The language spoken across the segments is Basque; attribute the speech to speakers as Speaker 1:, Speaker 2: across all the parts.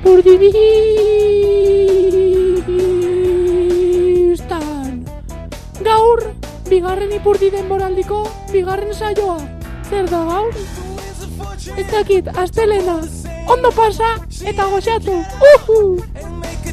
Speaker 1: ipurdi biztan. Gaur, bigarren ipurdi denboraldiko, bigarren saioa. Zer da gaur? Ez dakit, astelena. Ondo pasa eta goxatu. Uhu!
Speaker 2: and make a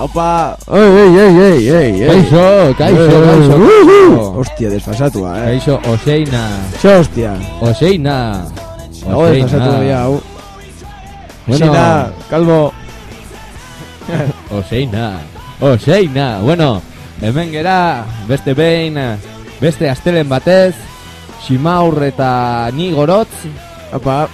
Speaker 3: Aupa! Oi, ei, ei, ei, ei, ei.
Speaker 4: Kaixo, kaixo, kaixo. kaixo.
Speaker 3: Hostia, desfasatua, eh.
Speaker 4: Kaixo, Oseina.
Speaker 3: Xe, hostia.
Speaker 4: Oseina.
Speaker 3: Nago desfasatu dira, hau.
Speaker 4: Bueno.
Speaker 3: Xena, kalbo.
Speaker 4: Oseina. Oseina. Bueno, hemen gera, beste behin, beste astelen batez, Simaur eta ni gorotz,
Speaker 3: Aupa,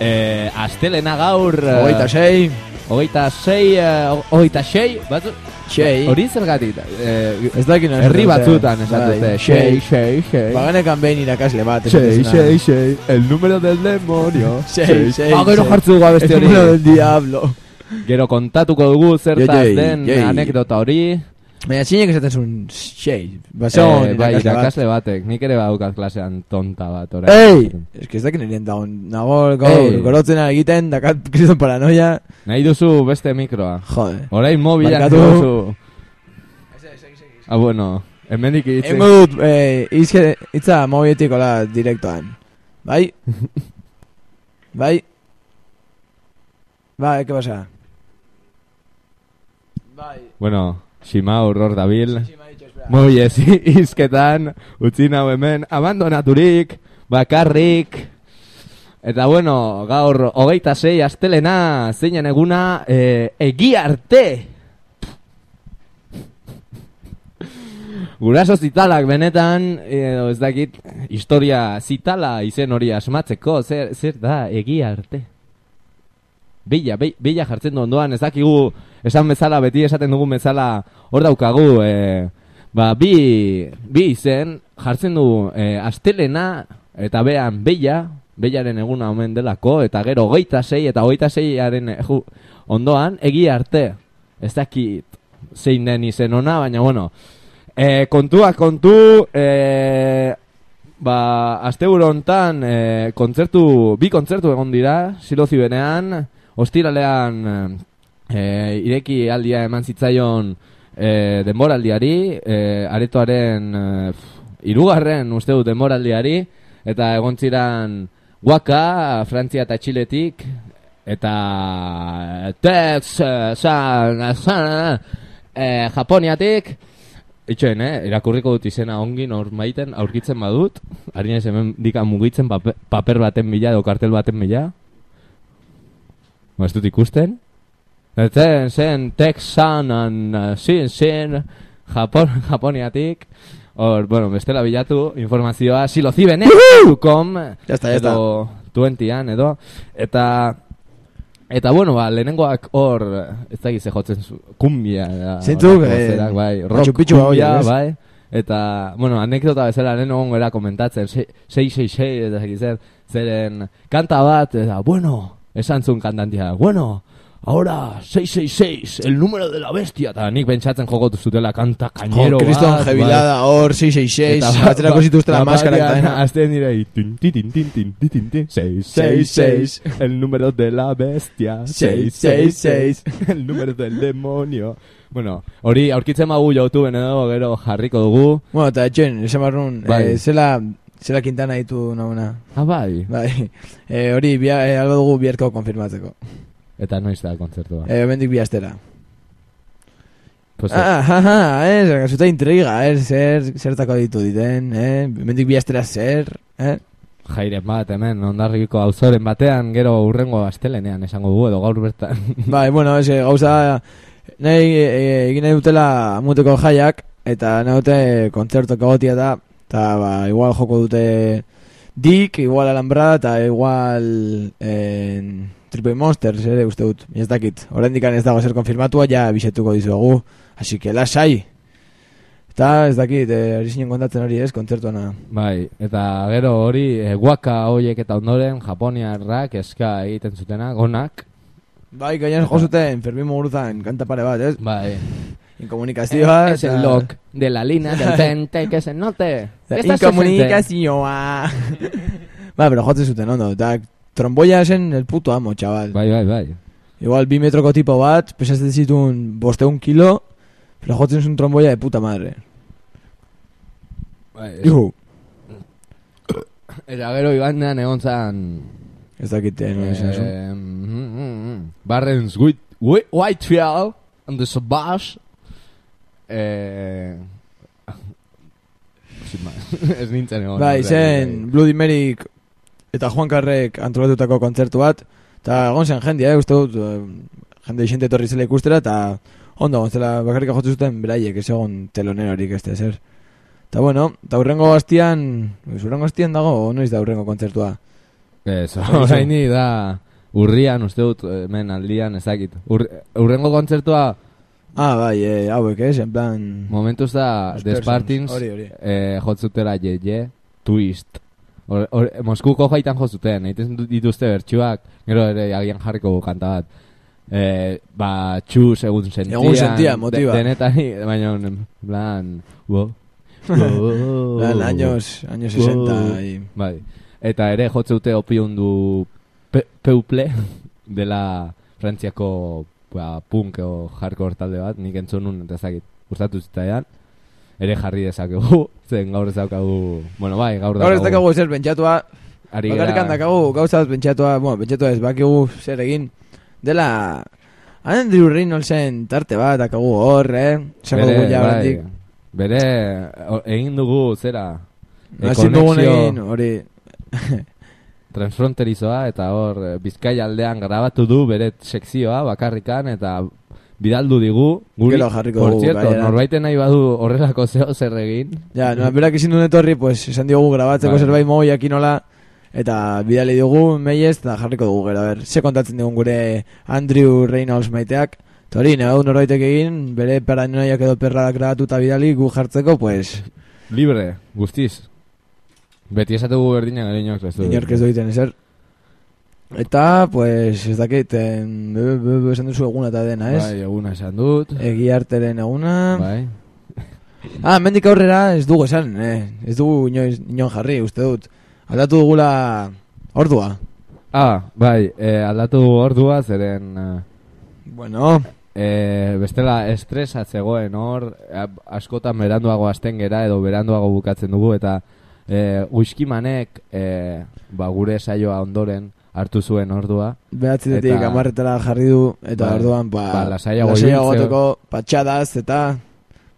Speaker 4: eh, astelena gaur... eh,
Speaker 3: hogeita sei.
Speaker 4: Hogeita sei, eh, hogeita sei, batzu...
Speaker 3: Sei.
Speaker 4: Hori zergatik, eh,
Speaker 3: Ez dakit nola
Speaker 4: herri batzutan
Speaker 3: dute.
Speaker 4: esan
Speaker 3: Bai,
Speaker 4: dute,
Speaker 3: Sei,
Speaker 4: sei, sei.
Speaker 3: Baganekan behin irakasle bat.
Speaker 4: Sei, sei, sei, el número del demonio.
Speaker 3: Sei, sei,
Speaker 4: Ah, gero jartzu dugu abesti
Speaker 3: El
Speaker 4: hori.
Speaker 3: número del diablo.
Speaker 4: Gero kontatuko dugu zertaz den anekdota hori.
Speaker 3: Baina txinek esaten zuen sei. Baso,
Speaker 4: Eh, bai, irakasle batek, nik ere badaukat klasean tonta bat, orain.
Speaker 3: Ei! Ez que ez dakit nirien daun. Nago, gaur, gorotzen egiten, dakat kriston paranoia.
Speaker 4: Nahi duzu beste mikroa.
Speaker 3: Jode.
Speaker 4: Orain mobilak
Speaker 3: Barkatu.
Speaker 4: duzu. Ah, bueno, hemendik hitz.
Speaker 3: Engo dut, eh, izke, itza mobietik hola direktoan. Bai? bai? Bai, ¿qué pasa? Bai.
Speaker 4: Bueno, Simaur hor dabil.
Speaker 3: Espera.
Speaker 4: Mobiez izketan, utzi nau hemen, abandonaturik, bakarrik. Eta bueno, gaur hogeita sei astelena, zeinen eguna, eh, egi arte. Guraso zitalak benetan, edo ez dakit, historia zitala izen hori asmatzeko, zer, zer da, egi arte. Bila, bila jartzen du ondoan, ez dakigu, esan bezala, beti esaten dugu bezala, hor daukagu, e, ba, bi, bi izen, jartzen du e, astelena, eta bean bila, bilaren eguna omen delako, eta gero hogeita sei, eta hogeita seiaren eh, ju, ondoan, egi arte. Ez dakit zein den izen ona, baina bueno, e, kontua kontu, e, ba, asteburu hontan e, kontzertu, bi kontzertu egon dira, silozi benean, ostiralean e, ireki aldia eman zitzaion e, denboraldiari, e, aretoaren e, irugarren uste dut denboraldiari, eta egon ziran Waka, Frantzia eta Txiletik, eta Tex, San, San, eh, Japoniatik, Itxoen, eh? Irakurriko dut izena ongi nor aurkitzen badut. Harinez hemen dika mugitzen paper baten bila edo kartel baten bila. Ba, ez dut ikusten. Zen, zen, Texanan, uh, zin, zin, Japon, Japoniatik. Hor, bueno, bestela bilatu, informazioa silozibene.com
Speaker 3: Ya está, ya está.
Speaker 4: edo 20an edo. Eta, eta bueno, ba, lehenengoak hor, ez da gize jotzen zu, kumbia. da, horrelako
Speaker 3: eh,
Speaker 4: zerak, bai, rock kumbia,
Speaker 3: ez?
Speaker 4: bai. Eta, bueno, anekdota bezala lehen egon gara komentatzen, 666, eta zeki zer, zeren kanta bat, eta, bueno, esan zuen kantantia, bueno, ahora 666, el número de la bestia, eta nik bentsatzen jokotu zutela kanta
Speaker 3: kainero
Speaker 4: bat.
Speaker 3: Bai.
Speaker 4: Kriston
Speaker 3: jebilada, hor 666, atzerako zituztela maskara eta dena.
Speaker 4: Ba- ba- ba- Azten dira, tin, tin, tin, tin, tin, tin, tin, 666, el número de la bestia, 666, el número del demonio. Bueno, hori aurkitzen magu jautu edo gero jarriko dugu.
Speaker 3: Bueno, eta etxen, esan barrun,
Speaker 4: bai.
Speaker 3: eh, zela zela Quintana ditu nauna.
Speaker 4: Ah, bai.
Speaker 3: Bai, eh, hori, bia, eh, algo dugu biharko konfirmatzeko.
Speaker 4: Eta noiz da kontzertua.
Speaker 3: Eh, bendik bi astera.
Speaker 4: Pues,
Speaker 3: Ah, ha, ha, eh, zergazuta intriga, eh, zer, zertako ditu diten, eh, bendik bi astera zer, eh?
Speaker 4: jairen bat hemen, ondarriko auzoren batean, gero urrengo astelenean esango dugu edo gaur bertan.
Speaker 3: Bai, bueno, ese, gauza, nahi, e, egin nahi dutela amuteko jaiak, eta nahi dute kontzertoko gotia da, eta ba, igual joko dute Dick, igual Alhambra, eta igual en, Triple Monsters, ere uste dut, ez dakit, oraindik ez dago zer konfirmatua, ja bisetuko dizuegu, así que lasai. Eta ez dakit, eh, ari zinen kontatzen hori ez, kontzertuana.
Speaker 4: Bai, eta gero hori, e, guaka hoiek eta ondoren, japoniarrak eska egiten zutena, gonak.
Speaker 3: Bai, gainan jo zuten, Fermin Muguruzan, kanta pare bat, ez?
Speaker 4: Bai.
Speaker 3: Inkomunikazioa,
Speaker 4: es el lock de la línea del tente que se note. Se
Speaker 3: inkomunikazioa. ba, pero jotzen zuten ondo. Eta tromboia esen el puto amo, chaval.
Speaker 4: Bai, bai, bai.
Speaker 3: Igual bi metroko tipo bat, pesatzen zituen bosteun kilo, pero jotzen zuen tromboia de puta madre.
Speaker 4: bai
Speaker 3: Ihu.
Speaker 4: eta gero igandean egon zan...
Speaker 3: Ez dakite, no esan zuen.
Speaker 4: Eh, mm, mm. Barrens White, White, Whitefield and the Savage. Eh, ez nintzen egon.
Speaker 3: Bai,
Speaker 4: horrean,
Speaker 3: zen Bloody Merik eta Juan Karrek antolatutako kontzertu bat, eta egon zen jendia, eh, uste dut, eh, jende xente etorri zela ikustera, eta ondo, gontzela bakarrik jotzen zuten beraiek, ez egon telonerorik ez zer. Eta bueno, eta urrengo bastian, pues, urrengo bastian dago, noiz da urrengo kontzertua?
Speaker 4: Ez, oraini da urrian, uste dut, hemen aldian, ezakit. Ur, urrengo kontzertua
Speaker 3: Ah, bai, eh, hauek, ez, en plan...
Speaker 4: momentuz da
Speaker 3: Los
Speaker 4: The
Speaker 3: Persons,
Speaker 4: Spartans
Speaker 3: hori, hori.
Speaker 4: eh, jotzutera ye, ye, twist. Or, or, Moskuko jaitan jotzuten, egiten dituzte bertsuak, gero ere agian jarriko kanta bat. Eh, ba, txus egun sentian.
Speaker 3: Egun sentian, motiva.
Speaker 4: De, denetan, baina, plan, wo,
Speaker 3: Plan, años, años 60, y...
Speaker 4: Bai. Eta ere jotzute opiundu pe, peuple dela Frantziako ba, punk o hardcore talde bat, nik entzun nun eta ezakit gustatu zitzaidan. Ere jarri dezakegu, zen gaur ez daukagu, bueno bai, gaur
Speaker 3: Gaur ez dakagu ezer pentsatua,
Speaker 4: ari
Speaker 3: bakarrikan dakagu gauza bat pentsatua, bueno, pentsatua ez bakigu zer egin, dela Andrew Reynoldsen tarte bat dakagu hor, eh? Esango
Speaker 4: bere, bai, bere, o- egin dugu, zera, e,
Speaker 3: Hasi dugun
Speaker 4: konexio
Speaker 3: egin, hori,
Speaker 4: transfronterizoa, eta hor, eh, Bizkaia aldean grabatu du bere sekzioa bakarrikan, eta bidaldu digu, guri,
Speaker 3: Gero jarriko
Speaker 4: por cierto, norbaiten nahi badu horrelako zeo zer egin,
Speaker 3: ja, no, berak ezin duen etorri, pues, esan diogu grabatzeko
Speaker 4: Bai.
Speaker 3: zerbait mogu jakinola, eta bidali dugu meiez, eta jarriko dugu gero, a ber, ze kontatzen dugun gure Andrew Reynolds maiteak, eta hori, nahi norbaitek egin, bere paranoiak edo perradak grabatu eta bidali gu jartzeko, pues,
Speaker 4: libre, guztiz. Beti esatugu berdina gero inoak ez du.
Speaker 3: inork ez doiten ezer. Eta, pues, ez dakit, esan duzu eguna eta dena, ez?
Speaker 4: Bai, eguna esan dut.
Speaker 3: Egi arteren eguna.
Speaker 4: Bai.
Speaker 3: Ah, mendik aurrera ez dugu esan, eh? Ez dugu inoiz, inon jarri, uste dut. Aldatu dugula ordua.
Speaker 4: Ah, bai, eh, aldatu ordua zeren... eh,
Speaker 3: Bueno,
Speaker 4: E, bestela estresa zegoen hor, askotan beranduago hasten gera edo beranduago bukatzen dugu eta e, uiskimanek e, ba, gure saioa ondoren hartu zuen ordua.
Speaker 3: behatzidetik
Speaker 4: Eta-
Speaker 3: amarretara jarri du, eta
Speaker 4: Bai.
Speaker 3: orduan, ba,
Speaker 4: Ba, ibiltzeo.
Speaker 3: goteko patxadaz, eta,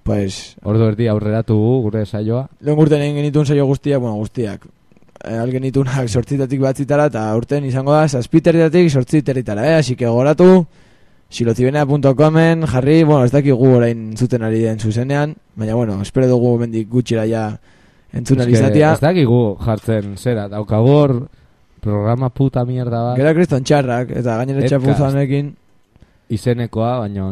Speaker 3: pues,
Speaker 4: Ordu erdi aurreratu gu gure saioa.
Speaker 3: lehen urten egin genituen saio guztiak, bueno, guztiak. E, algen nitunak sortzitatik batzitara, eta urten izango da, zazpiterritatik sortziteritara, eh? Así que goratu, silozibena.comen, jarri, bueno, ez dakigu orain zuten ari den zuzenean, baina, bueno, espero dugu mendik gutxira ja entzun
Speaker 4: Eske,
Speaker 3: alizatia.
Speaker 4: Ez dakigu jartzen zera, daukagor programa puta mierda bat
Speaker 3: Gera kriston txarrak, eta gainera txapuzanekin,
Speaker 4: izenekoa, baina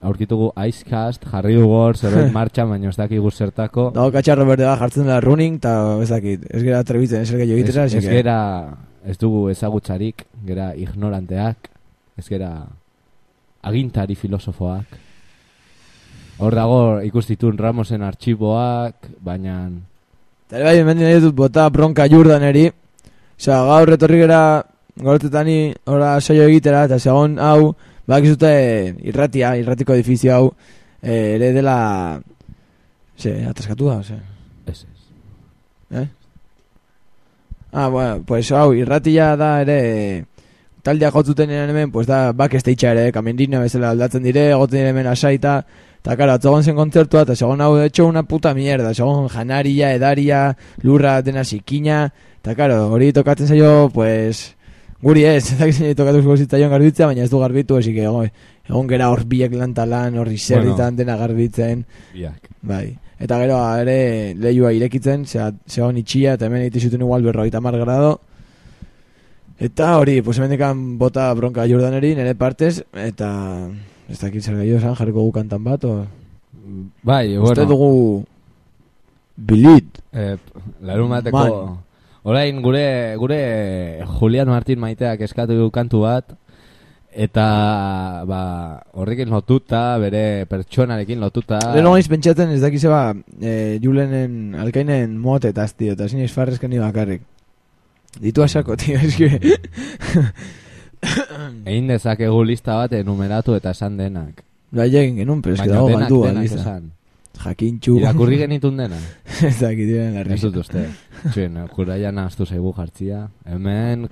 Speaker 4: aurkitugu Icecast, jarri dugu hor, zerbait martxan, baina ez dakigu zertako.
Speaker 3: Dago katxarro berde da jartzen dela running, eta ez dakit, ez gera trebitzen, ez gehiago
Speaker 4: ez,
Speaker 3: egitera,
Speaker 4: ez
Speaker 3: que-
Speaker 4: gera, ez dugu ezagutzarik, gera ignoranteak, ez gera agintari filosofoak. Hor dago ikustitun Ramosen artxiboak, baina
Speaker 3: Eta ere bai, hemen nahi dut bota bronka Jordaneri. Osea, gaur etorri gera, gaurtetani, ora saio egitera, eta segon hau, bakizute irratia, irratiko edifizio hau, eh, ere dela, ze, ataskatu da, ze.
Speaker 4: ez ez.
Speaker 3: Eh? Ah, bueno, pues hau, irratia da ere taldea jotzuten hemen, pues da backstage ere, kamendina bezala aldatzen dire, egoten dire hemen asaita, eta karo, atzogon zen kontzertua, eta segon hau, hecho, una puta mierda, segon janaria, edaria, lurra, dena zikina, eta karo, hori tokatzen zaio, pues, guri ez, ez dakit tokatuko zitzaion garbitzea, baina ez du garbitu, esik egon, egon gera hor biek lantalan, horri zerritan dena garbitzen,
Speaker 4: Biak.
Speaker 3: Bai. Eta gero ere lehiua irekitzen, zegoen itxia, eta hemen egite zuten igual berrogeita mar grado. Eta hori, pues hemen bota bronka Jordaneri, nire partez, eta ez dakit zer gehiago esan, jarriko gu kantan bat, o...
Speaker 4: Bai,
Speaker 3: Uste
Speaker 4: bueno,
Speaker 3: dugu bilit.
Speaker 4: eh, larun bateko... Orain gure, gure Julian Martin maiteak eskatu du kantu bat, eta ba, horrekin lotuta, bere pertsonarekin lotuta...
Speaker 3: Lehen gaiz pentsatzen ez dakize ba, e, Julenen alkainen motetaz, tio, eta zinez farrezken ni bakarrik. Ditu asako, tio, eski.
Speaker 4: Egin dezakegu lista bat enumeratu eta esan denak.
Speaker 3: Egin genuen, pero eski dago galdua. lista.
Speaker 4: esan.
Speaker 3: Jakintxu.
Speaker 4: Irakurri genitun dena.
Speaker 3: ez dakit diren la
Speaker 4: Ez dut uste. Txuen, juraia nahaztu zaigu jartzia. Hemen,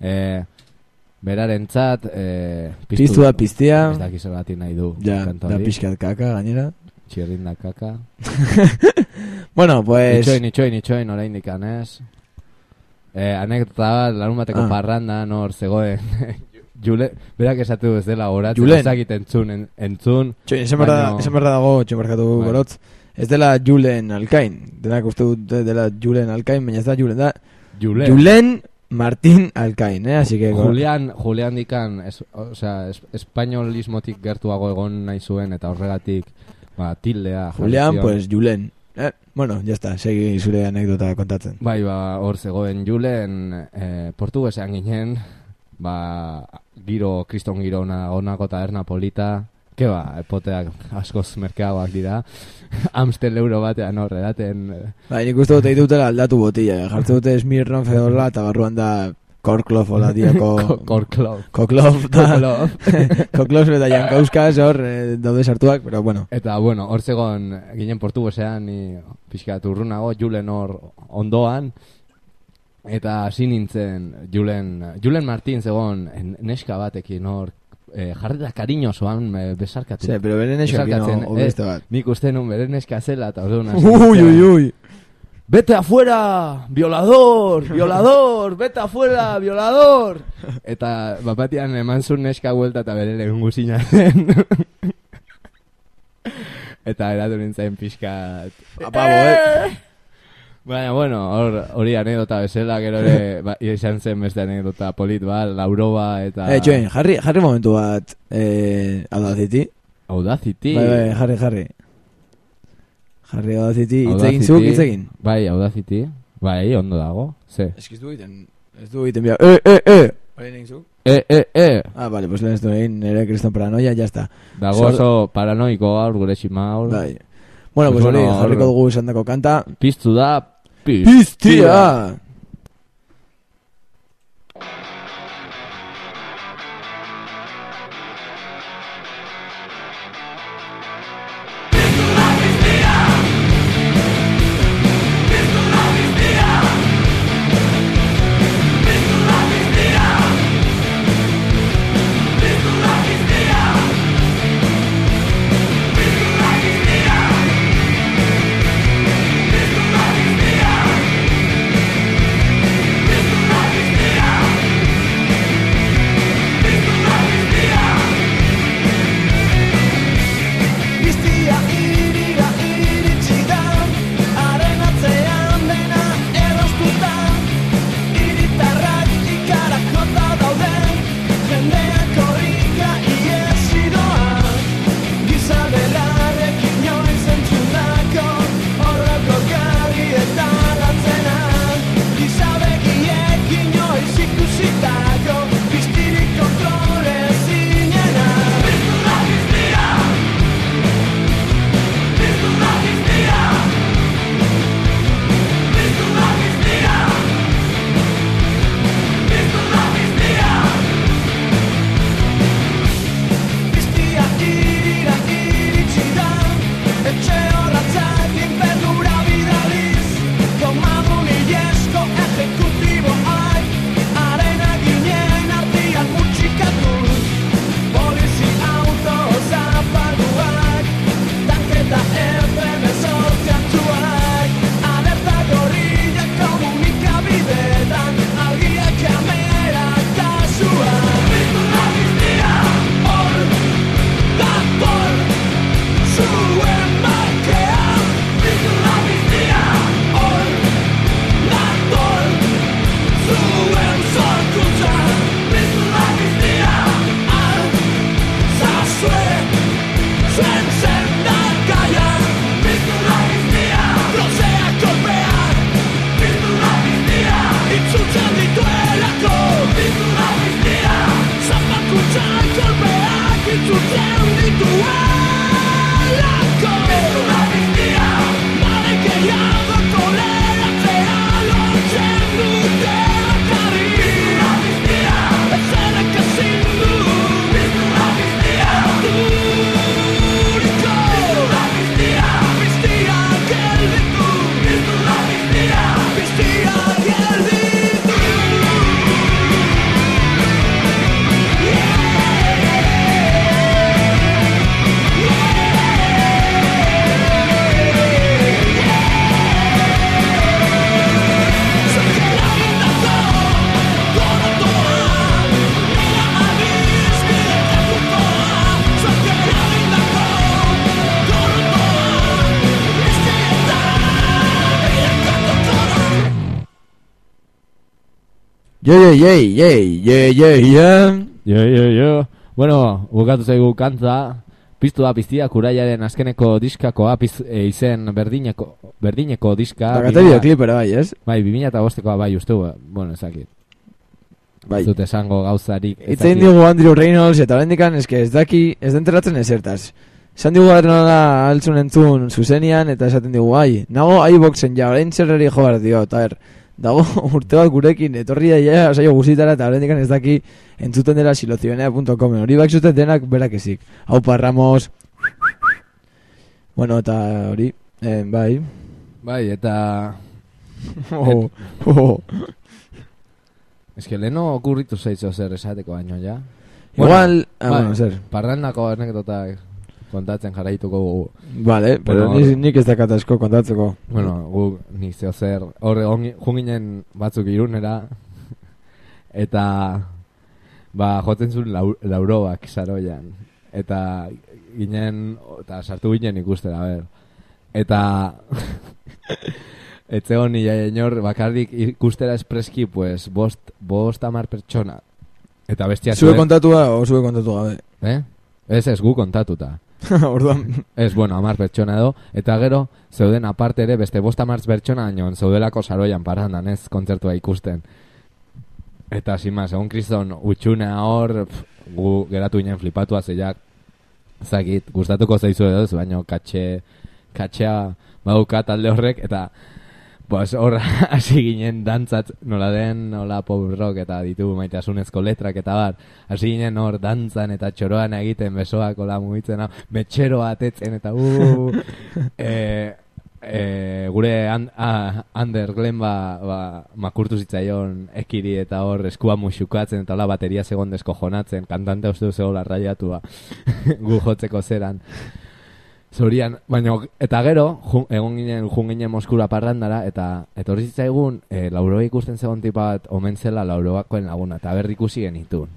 Speaker 4: eh, berarentzat, eh,
Speaker 3: Piztu da piztia.
Speaker 4: Ez dakiz bati nahi du.
Speaker 3: Ja, da
Speaker 4: hori.
Speaker 3: pixkat kaka, gainera.
Speaker 4: Txirrin da kaka.
Speaker 3: Bueno, pues...
Speaker 4: Itxoin, itxoin, itxoin, orain dikanez. Eh, anekdota bat, larun bateko
Speaker 3: Ah.
Speaker 4: parranda, nor zegoen. Jule, berak esatu ez dela horatzen,
Speaker 3: Julen.
Speaker 4: ezakit entzun, en, entzun.
Speaker 3: Txoin, esan berda,
Speaker 4: Baino-
Speaker 3: esan berda dago, txoin barkatu
Speaker 4: Bai.
Speaker 3: gorotz. Ez dela Julen Alkain. Denak uste dut dela Julen Alkain, baina ez da Julen, da
Speaker 4: Julen.
Speaker 3: Julen Martín Alkain, eh? Así que...
Speaker 4: Julian, Julian dikan, es, o sea, es, espainolismotik gertuago egon nahi zuen, eta horregatik, ba, tildea. zion.
Speaker 3: pues Julen. Eh, bueno, ya está, segi zure anekdota kontatzen.
Speaker 4: Bai, ba, hor zegoen Julen, eh, portuguesean ginen, ba, giro, kriston giro ona, onako taberna polita, ke ba, epoteak askoz merkeagoak dira, Amstel euro batean hor, edaten, eh,
Speaker 3: Bai, nik uste dut egite dutela aldatu botilla. eh. Jartzen dute Smirnoff edo horrela, eta barruan da Korklov hola diako...
Speaker 4: korklov.
Speaker 3: Koklov, da... Koklov eta Jankauskas hor eh, daude sartuak, pero bueno.
Speaker 4: Eta, bueno, hor zegoen, ginen portuguesean, ni pixkat urrunago, Julen hor ondoan, eta hasi nintzen, Julen, Julen Martin zegoen en- neska batekin hor, eh, jarrera kariñosoan eh, besarkatu.
Speaker 3: Sí, pero beren esok
Speaker 4: Besarkatzen,
Speaker 3: no,
Speaker 4: eh,
Speaker 3: bat.
Speaker 4: Nik uste nun bere neska zela, eta orduan nintzen,
Speaker 3: uy, uy.
Speaker 4: Vete afuera, violador, violador, vete afuera, violador. Eta bapatian eman zuen neska vuelta eta bere lehen guzina zen. eta eratu nintzen pixkat.
Speaker 3: Apabo, eh?
Speaker 4: Baina, bueno, hor, hori anedota bezala, gero ere, ba, izan zen beste anedota polit bat, lauroba eta...
Speaker 3: Eh, txoin, jarri, jarri momentu bat, eh, Audacity.
Speaker 4: Audacity.
Speaker 3: Bai, bai, jarri, jarri. Jarri Audacity, hitz egin zuk, hitz egin.
Speaker 4: Bai, Audacity. Bai, ondo dago. Ze.
Speaker 3: Ez du egiten, ez du egiten bia, eh, eh, eh! Hori egin zuk?
Speaker 4: E, e, e.
Speaker 3: Ah, vale, pues lehen ez du egin, nire kriston paranoia, ya está.
Speaker 4: Dago
Speaker 3: Sor-
Speaker 4: oso paranoiko gaur, gure ximaur.
Speaker 3: Bai. Bueno,
Speaker 4: Pues
Speaker 3: hori,
Speaker 4: bueno,
Speaker 3: jarriko dugu esan dako kanta.
Speaker 4: Piztu da, piz.
Speaker 3: Piztia! Ye, ye, ye, ye, ye, ye, ye.
Speaker 4: Jo, jo, jo. Bueno, bukatu zaigu kantza, piztu da piztia kuraiaren azkeneko diskakoa, piz, e, izen berdineko, berdineko diska. Bimila-
Speaker 3: videoklipera bai, ez?
Speaker 4: Bai, 2000 eta bostekoa bai uste, bueno, ezakit.
Speaker 3: Bai.
Speaker 4: Ez dut esango gauzarik. dakit.
Speaker 3: digu Andrew Reynolds eta horrendikan eske ez daki, ez da enteratzen ezertaz. Esan digu gara nola altzun entzun zuzenian eta esaten digu, ai, nago iBoxen ja, orain zerreri jo behar dio, eta er, dago urte bat gurekin, etorri da ja, saio guztitara eta horrendikan ez daki entzuten dela silozionea.com, hori bak zuten denak berak ezik. Hau Ramos, bueno, eta hori, eh, bai,
Speaker 4: Bai, eta...
Speaker 3: oh, oh.
Speaker 4: Ez que leheno okurritu zaitzo zer esateko baino, ja?
Speaker 3: Igual, ah,
Speaker 4: bai,
Speaker 3: bueno, zer,
Speaker 4: Parrandako anekdotak kontatzen jarraituko gugu.
Speaker 3: vale, pero
Speaker 4: Bueno,
Speaker 3: nik, nik ez dakat asko kontatzeko.
Speaker 4: Bueno, gu nik zeo zer, horre junginen batzuk irunera, eta ba, jotzen zuen lau, laurobak saroian. Eta ginen, eta sartu ginen ikustera, ber. Eta etzegon nila inor bakarrik ikustera espreski, pues, bost, bost amar pertsona. Eta bestia
Speaker 3: Zue kontatua o zue kontatu gabe?
Speaker 4: Eh? Ez ez gu kontatuta.
Speaker 3: Orduan,
Speaker 4: Ez, bueno, amar pertsona edo, eta gero, zeuden aparte ere, beste bost amar pertsona anion, zeudelako saroian parandan, ez, kontzertua ikusten. Eta, sin más, egon kriston, utxunea hor, pf, gu geratu ginen flipatua zeiak, zakit, gustatuko zaizu edo, baino, katxe, katxea baduka talde horrek, eta, pues, hor, hasi ginen dantzat, nola den, nola pop rock, eta ditugu maitasunezko letrak, eta bar, hasi ginen hor dantzan, eta txoroan egiten, besoak, hola mugitzen, hau, metxero atetzen, eta, uh, e, e, gure an, a, Ander Glen ba, ba, makurtu zitzaion ekiri eta hor eskua musukatzen eta hola bateria segon deskojonatzen, kantante uste du zegoela raiatua gu jotzeko zeran. Zorian, baina, eta gero, jun, egon ginen, jun ginen Moskura parrandara, eta etorri zitzaigun, e, lauroa ikusten zegoen tipa bat omen zela lauroakoen laguna, eta berri ikusi genitun.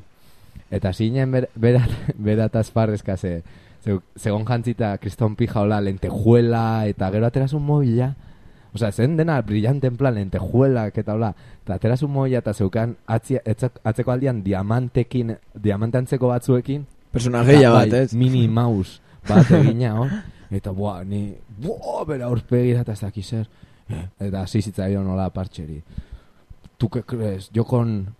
Speaker 4: Eta zinen ber, berat, parrezka ze, ze, zegon jantzita kriston pija hola lentejuela, eta gero aterazun mobila, Osea, zen dena brillante en plan lentejuelak eta hola, eta aterazun mobila eta zeukan atzia, etzak, atzeko aldian diamantekin, diamante antzeko batzuekin,
Speaker 3: personajeia bat,
Speaker 4: bai,
Speaker 3: ez?
Speaker 4: Mini mouse bat egina, hor. Eta, boa, ni, boa, bera aurpegira eta ez dakiz zer. Eta hasi zitzaion nola partxeri. ¿Tú qué crees? Yo con,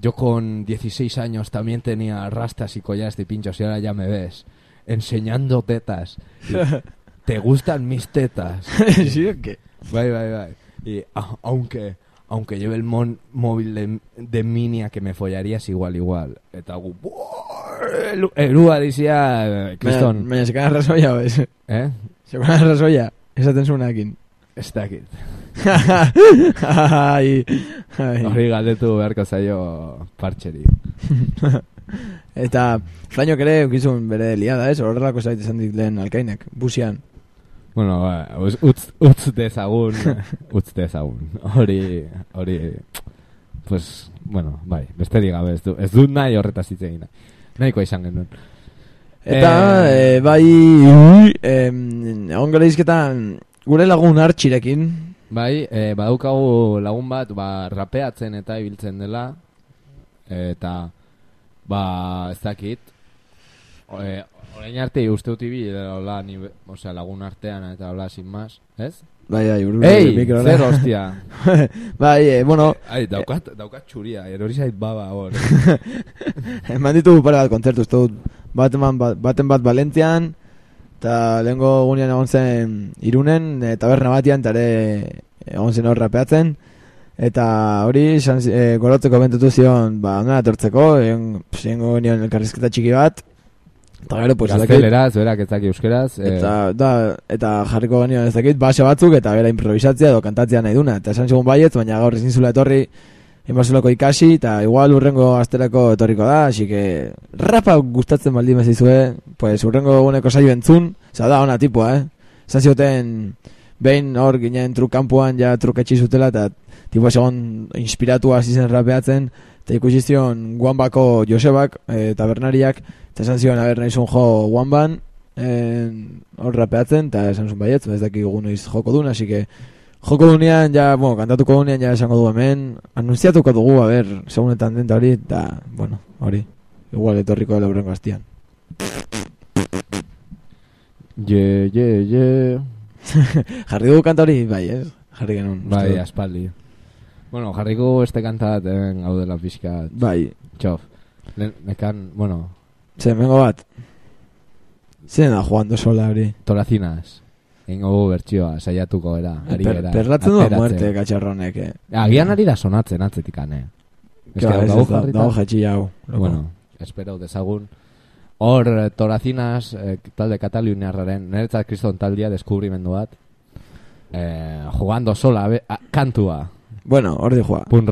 Speaker 4: yo con 16 años también tenía rastas y collares de pinchos y ahora ya me ves enseñando tetas. Y, ¿Te gustan mis tetas?
Speaker 3: ¿Sí o qué?
Speaker 4: Bai, bai, bai. Y a- aunque aunque lleve el mon móvil de, de mini a que me follarías igual, igual. Eta gu, erua dizia, eh, kriston.
Speaker 3: Baina, baina sekan arrazoia, bez?
Speaker 4: Eh?
Speaker 3: Sekan arrazoia, esaten zuenakin.
Speaker 4: Ez dakit.
Speaker 3: ai, ai.
Speaker 4: Hori galdetu beharko zaio partxeri.
Speaker 3: Eta, flainok ere, ukizun bere liada, ez? Horrelako zait esan dit lehen alkainek, busian.
Speaker 4: Bueno, ba, utz, utz dezagun, utz dezagun. Hori, hori, pues, bueno, bai, besterik gabe, ez, du, ez dut nahi horretaz hitz egin. Nahiko izan genuen.
Speaker 3: Eta,
Speaker 4: eh,
Speaker 3: bai, em, egon gara izketan, gure lagun hartxirekin,
Speaker 4: Bai, e, badaukagu lagun bat, ba, rapeatzen eta ibiltzen dela, eta, ba, ez dakit, e, Orain arte uste dut ibi, hola, ni, osea, lagun artean eta hola, sin más, ez?
Speaker 3: Bai, bai, uru,
Speaker 4: Ei,
Speaker 3: mikro,
Speaker 4: zer hostia.
Speaker 3: bai, eh, bueno,
Speaker 4: Ai, daukat, daukat txuria, erori zait baba hor.
Speaker 3: eman ditu pare bat kontzertu, uste dut baten bat, baten bat Valentzian, eta lehengo gunean egon zen irunen, e, taberna batian, eta ere egon zen hor rapeatzen, eta hori, san, e, gorotzeko bentutu zion, ba, ondena etortzeko, egon, egon elkarrizketa txiki bat, eta gero, pues, dakit-
Speaker 4: Gazteleraz, berak ez daki euskeraz. eh,
Speaker 3: Eta, da, eta jarriko genioan ez dakit, base batzuk, eta bera improvisatzea edo kantatzea nahi duna. Eta esan segun baiet, baina gaur ezin zula etorri, inbazuleko ikasi, eta igual urrengo asterako etorriko da, así que rapa gustatzen baldin bezizue, pues urrengo eguneko saio entzun, oza da, ona tipua, eh? Esan zioten, behin hor ginen truk kanpoan, ja truk etxi zutela, eta tipo segon inspiratu hasi zen rapeatzen, eta ikusi zion Guambako Josebak, e, tabernariak, eta esan zion, haber nahi jo Guamban, en, hor rapeatzen, eta esan zuen baiet, ez dakik gu noiz joko duen, así que joko dunean, ja, bueno, kantatuko dunean, ja esango du hemen, anunciatuko dugu, a ber, segunetan denta hori, eta, bueno, hori, igual etorriko laurengo hastian.
Speaker 4: Ye, ye, ye.
Speaker 3: Jarri dugu kanta hori, bai, ez? Jarri genuen.
Speaker 4: Bai, aspaldi. Bueno, jarriko este kanta bat, hemen gaudela pixka.
Speaker 3: Bai,
Speaker 4: Txof. Le, nekan, bueno,
Speaker 3: ze, mengo bat. Zer da jugando sola hori?
Speaker 4: torazinas. Ingo gu bertxioa, saiatuko era. Ari
Speaker 3: Per,
Speaker 4: gara.
Speaker 3: perratzen du a
Speaker 4: ateratzen.
Speaker 3: muerte, katxarronek, eh?
Speaker 4: Agian ari da sonatzen atzetik ane. Ez
Speaker 3: Claro,
Speaker 4: que
Speaker 3: ez
Speaker 4: dago
Speaker 3: da, jetxi hau. loko.
Speaker 4: Bueno, espero dezagun. Hor, eh, torazinas, eh, talde kataluniarraren, niretzat kriston taldia deskubrimendu bat. Eh, jugando sola, be, a, kantua,
Speaker 3: Bueno, hor di joa.
Speaker 4: pun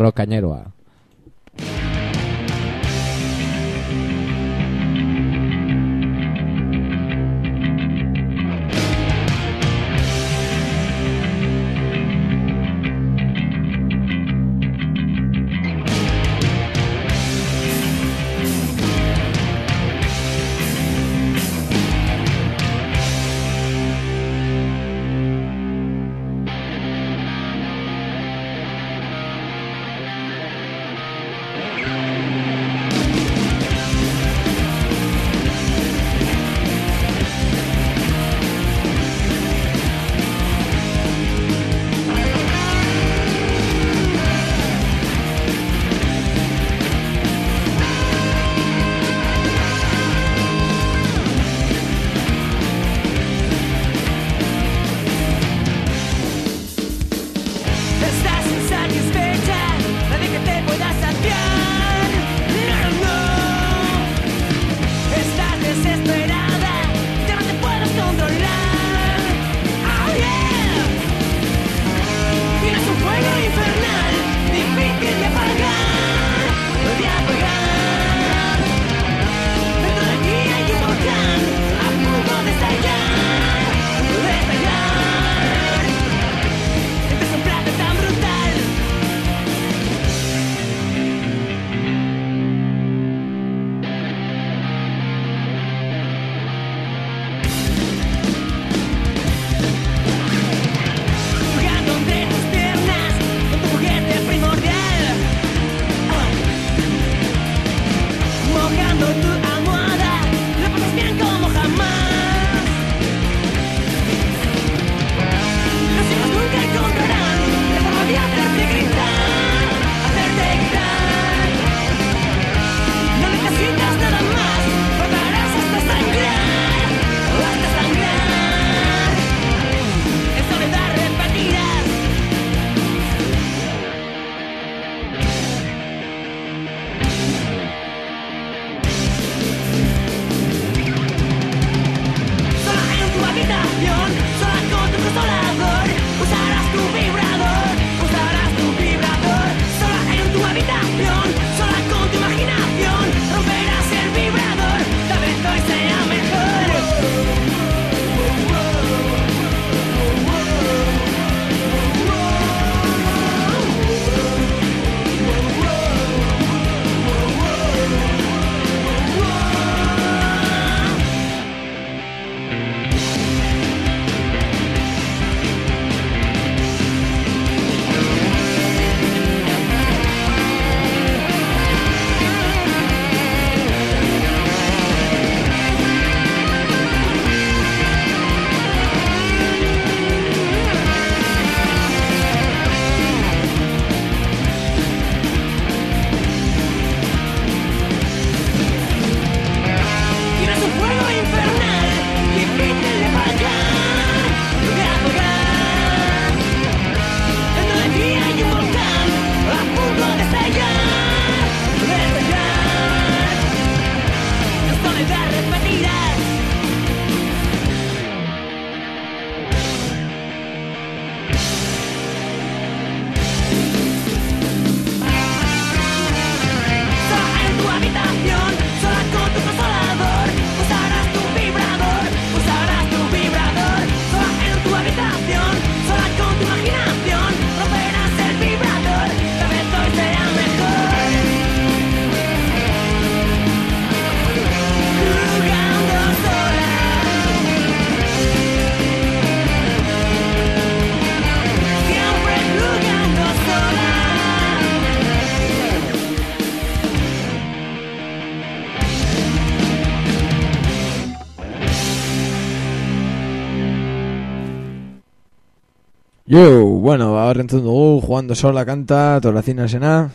Speaker 3: bueno, ba, hor entzun dugu, Juan Dosola kanta, Toracina sena,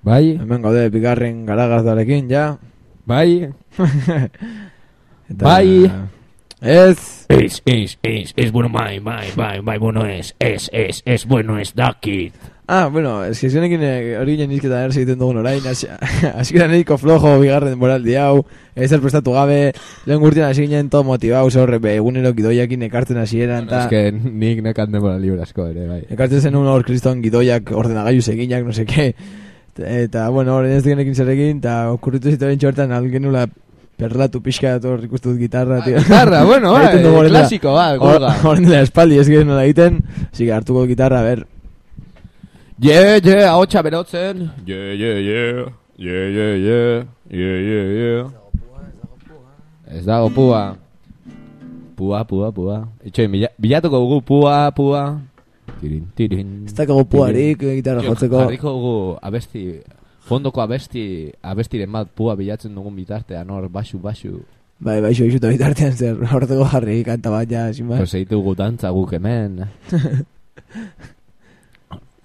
Speaker 4: Bai,
Speaker 3: hemen gaude bigarren garagazdarekin, ja.
Speaker 4: bai.
Speaker 3: Eta,
Speaker 4: Bai.
Speaker 3: Ez,
Speaker 5: Es, es, es, es bueno, bai, bai, bai, bai, bueno es, es, es, es bueno es dakit.
Speaker 3: Ah, bueno, zenekin eh, hori ginen izketa erz egiten dugun orain, azkira nahiko flojo bigarren moraldi hau, ezer prestatu gabe, lehen gurtian hasi ginen todo motivau, zorre, be, egunero gidoiakin ekartzen hasieran,
Speaker 4: Bueno,
Speaker 3: eta...
Speaker 4: es que nik nekan denbora libre asko ere, bai.
Speaker 3: Ekartzen zen un hor kriston gidoiak ordenagailu eginak, no seke. Eta, bueno, hor ez digenekin zer egin, eta okurritu zitu bentsu hortan algen nula perlatu pixka eta hor ikustu dut gitarra, tío.
Speaker 4: Gitarra, bueno, bai, klasiko, bai,
Speaker 3: Hor
Speaker 4: gurga.
Speaker 3: hor dela espaldi ez gero nola egiten, así que hartuko gitarra, a ver.
Speaker 4: Ye, yeah, ye, yeah, ahotxa berotzen.
Speaker 5: Ye, yeah, ye, yeah, ye. Yeah. Ye, yeah, ye, yeah, ye. Yeah. Ye, yeah, yeah. Yeah.
Speaker 4: Ez dago pua. Pua, pua, pua. Itxo, bilatuko dugu pua, pua. Tirin, tirin.
Speaker 3: Ez da gau puarik gitarra jotzeko.
Speaker 4: Jarriko dugu abesti, fondoko abesti, abestiren bat pua bilatzen dugun bitartean hor basu, basu.
Speaker 3: Bai, bai, xoizu eta bitartean zer, hortego jarri kanta bat ja, sin bat.
Speaker 4: Pues egite gu dantza guk hemen.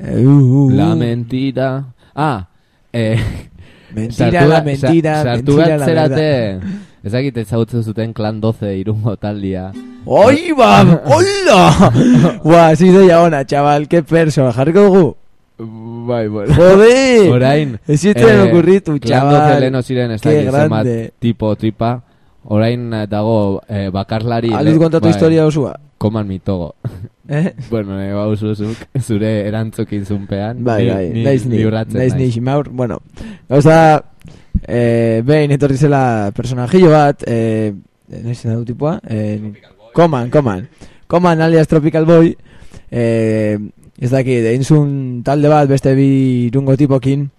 Speaker 3: Uh, uh,
Speaker 4: La mentira. Ah, eh...
Speaker 3: Mentira,
Speaker 4: sartu
Speaker 3: la mentira,
Speaker 4: sa- sartu
Speaker 3: mentira, verdad.
Speaker 4: batzerate. Ezakit ezagutzen zuten klan 12 irungo taldia.
Speaker 3: ¡Oy, va! ¡Hola! Buah, sí, doy ona, chaval, qué perso, jarriko dugu.
Speaker 4: Bai, bueno.
Speaker 3: Joder!
Speaker 4: Orain,
Speaker 3: Ez zitzen
Speaker 4: eh,
Speaker 3: okurritu,
Speaker 4: klan 12
Speaker 3: chaval.
Speaker 4: leno ziren ez dakit tipo, tipa. Orain eh, dago eh, bakarlari... Le-
Speaker 3: kontatu
Speaker 4: bai,
Speaker 3: historia osua.
Speaker 4: Koman mitogo.
Speaker 3: Eh?
Speaker 4: bueno, eh, bauzuzuk, zure erantzukin zunpean.
Speaker 3: Bai, bai, naiz ni, naiz ni ximaur. Bueno, gauza, eh, behin etorri zela personajillo bat, eh, naiz da du tipua? Eh, Koman, Koman. Koman alias Tropical Boy, eh, ez dakit, egin zuen talde bat beste bi irungo tipokin,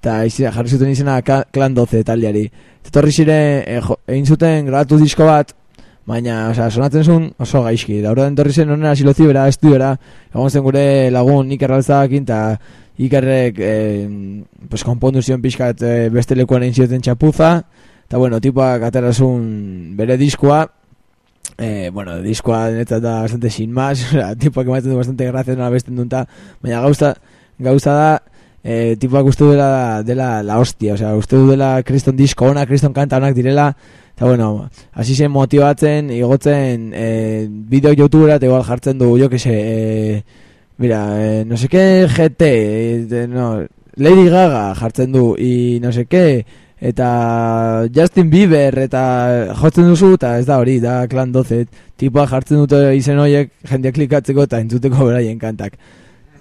Speaker 3: eta jarri zuten izena Clan 12 taldeari. Etorri ziren, egin zuten grabatu disko bat, baina, osea, sonatzen zuen oso gaizki. Da horren etorri zen onera silozibera, estudiora, egon zen gure lagun Iker Alzakin, eta Ikerrek, eh, pues, konpondu zion pixkat eh, beste lekuan egin zioten txapuza, eta bueno, tipoak atera zuen bere diskoa, Eh, bueno, diskoa netzat da bastante sin más, o sea, tipoak ematen du bastante grazia nola besten dunta, baina gauza, gauza da, eh, tipoak uste dela, dela la hostia, o sea, uste du dela kriston disko ona, kriston kanta onak direla, eta bueno, hasi zen motibatzen, igotzen, eh, bideo youtubera, eta igual jartzen du, jo que se, eh, mira, eh, no qué GT, eh, de- no, Lady Gaga jartzen du, y no qué, eta Justin Bieber eta jotzen duzu eta ez da hori, da Clan 12 tipoa jartzen dute izen horiek jendea klikatzeko eta entzuteko beraien kantak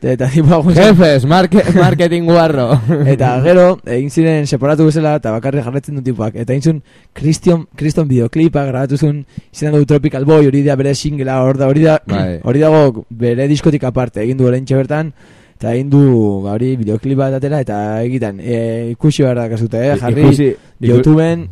Speaker 3: eta guzti
Speaker 4: Jefes, marke, marketing guarro.
Speaker 3: eta gero egin ziren separatu bezala eta bakarri jarretzen du tipoak eta egin zuen kriston, kriston videoklipa grabatu zuen izan du Tropical Boy hori da bere singlea hor da hori da
Speaker 4: Bai.
Speaker 3: hori dago bere diskotik aparte egin du oraintxe bertan eta egin du ba, hori videoklipa atera eta egiten e, ikusi behar da kasute eh? jarri
Speaker 4: Ikusi, iku-
Speaker 3: YouTubeen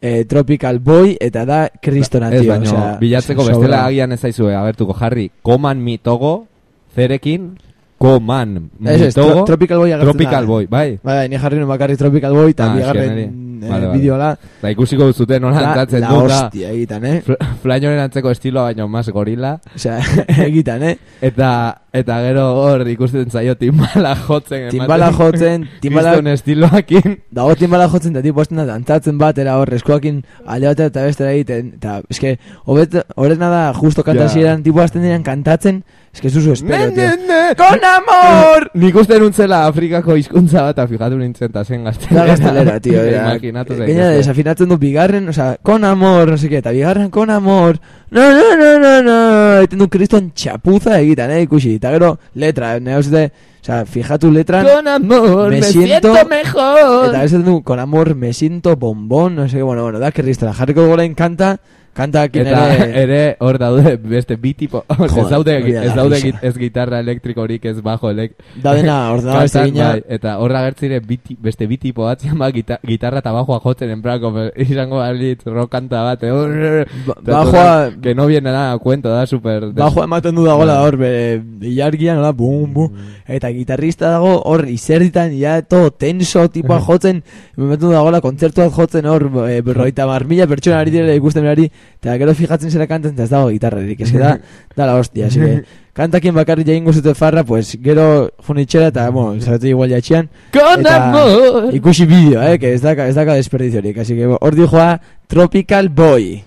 Speaker 3: eh, Tropical Boy eta da kristona
Speaker 4: Ez, baino, bilatzeko bestela agian ez zaizue agertuko jarri. Koman mitogo, zerekin, koman
Speaker 3: Ez, ez,
Speaker 4: mitogo,
Speaker 3: tro, Tropical Boy agertzen
Speaker 4: tropical
Speaker 3: da.
Speaker 4: boy, bai.
Speaker 3: Bai, bai, ni jarri nuen bakarrik Tropical Boy eta
Speaker 4: Ah,
Speaker 3: bigarren eh,
Speaker 4: Vale, vale.
Speaker 3: bideola
Speaker 4: Da ikusiko duzute nola
Speaker 3: da,
Speaker 4: antzatzen
Speaker 3: la
Speaker 4: du da.
Speaker 3: hostia egiten, eh?
Speaker 4: Fl- Flainoren antzeko estiloa baino mas gorila.
Speaker 3: Osea, egiten, eh?
Speaker 4: Eta, eta gero hor ikusten zaio timbala jotzen. ematen-
Speaker 3: Timbala jotzen, timbala
Speaker 4: Kriston estiloakin.
Speaker 3: dago timbala jotzen eta tipo hasten da dantzatzen batera hor eskuakin alde batera eta bestera egiten eta eske hobet horrena da justo kantasieran tipo hasten diren kantatzen eske zuzu espero
Speaker 4: ne.
Speaker 3: con amor
Speaker 4: Nik uste nuntzela Afrikako hizkuntza bat, eta fijatu nintzen eta zen gaztelera.
Speaker 3: Da gaztelera, tío. era.
Speaker 4: Imaginatu
Speaker 3: Gainera
Speaker 4: zaitezte.
Speaker 3: desafinatzen du bigarren, o sea, con amor, no sé qué, eta bigarren con amor. No, no, no, no, no. Egiten du kriston txapuza egiten, eh, ikusi. Eta gero, letra, ne hausite, o sea, fijatu letran.
Speaker 4: Con amor,
Speaker 3: Me
Speaker 4: me,
Speaker 3: siento-
Speaker 4: siento, mejor.
Speaker 3: Eta ez du, con amor, me siento bombón, no sé qué, bueno, bueno, da kristona. Jarriko gorain kanta, kanta kin
Speaker 4: Eta
Speaker 3: ere...
Speaker 4: ere hor daude beste bi tipo
Speaker 3: Joder,
Speaker 4: ez daude
Speaker 3: da
Speaker 4: ez daude ez gitarra elektrikorik ez bajo elek
Speaker 3: Da dena
Speaker 4: Kantan,
Speaker 3: egina.
Speaker 4: bai, eta hor agertzire biti, beste bi tipo bat ba, gita, gitarra eta bajoa jotzen en plan izango balitz rock kanta bat eh,
Speaker 3: Ba- bajoa-
Speaker 4: que no viene nada a cuento da super des-
Speaker 3: Bajo ematen du dagoela
Speaker 4: Bai.
Speaker 3: hor bere ilargian, hola, bum, bum. Eta gitarrista dago hor izerditan, ja, todo tenso, tipoa jotzen, ematen du dagoela kontzertu bat jotzen hor, e, berroita mar mila pertsona ari direla ikusten berari,
Speaker 2: eta gero fijatzen zera kanten, eta ez dago gitarrerik, ez da, da la hostia, así que, kantakin bakarri jaingo zute farra, pues, gero funitxera, eta, bueno, zaratu igual jatxian,
Speaker 4: Con
Speaker 2: Eta-
Speaker 4: amor.
Speaker 2: ikusi bideo, eh, que ez daka, ez daka desperdiziorik, así que, hor dijoa, Tropical Boy.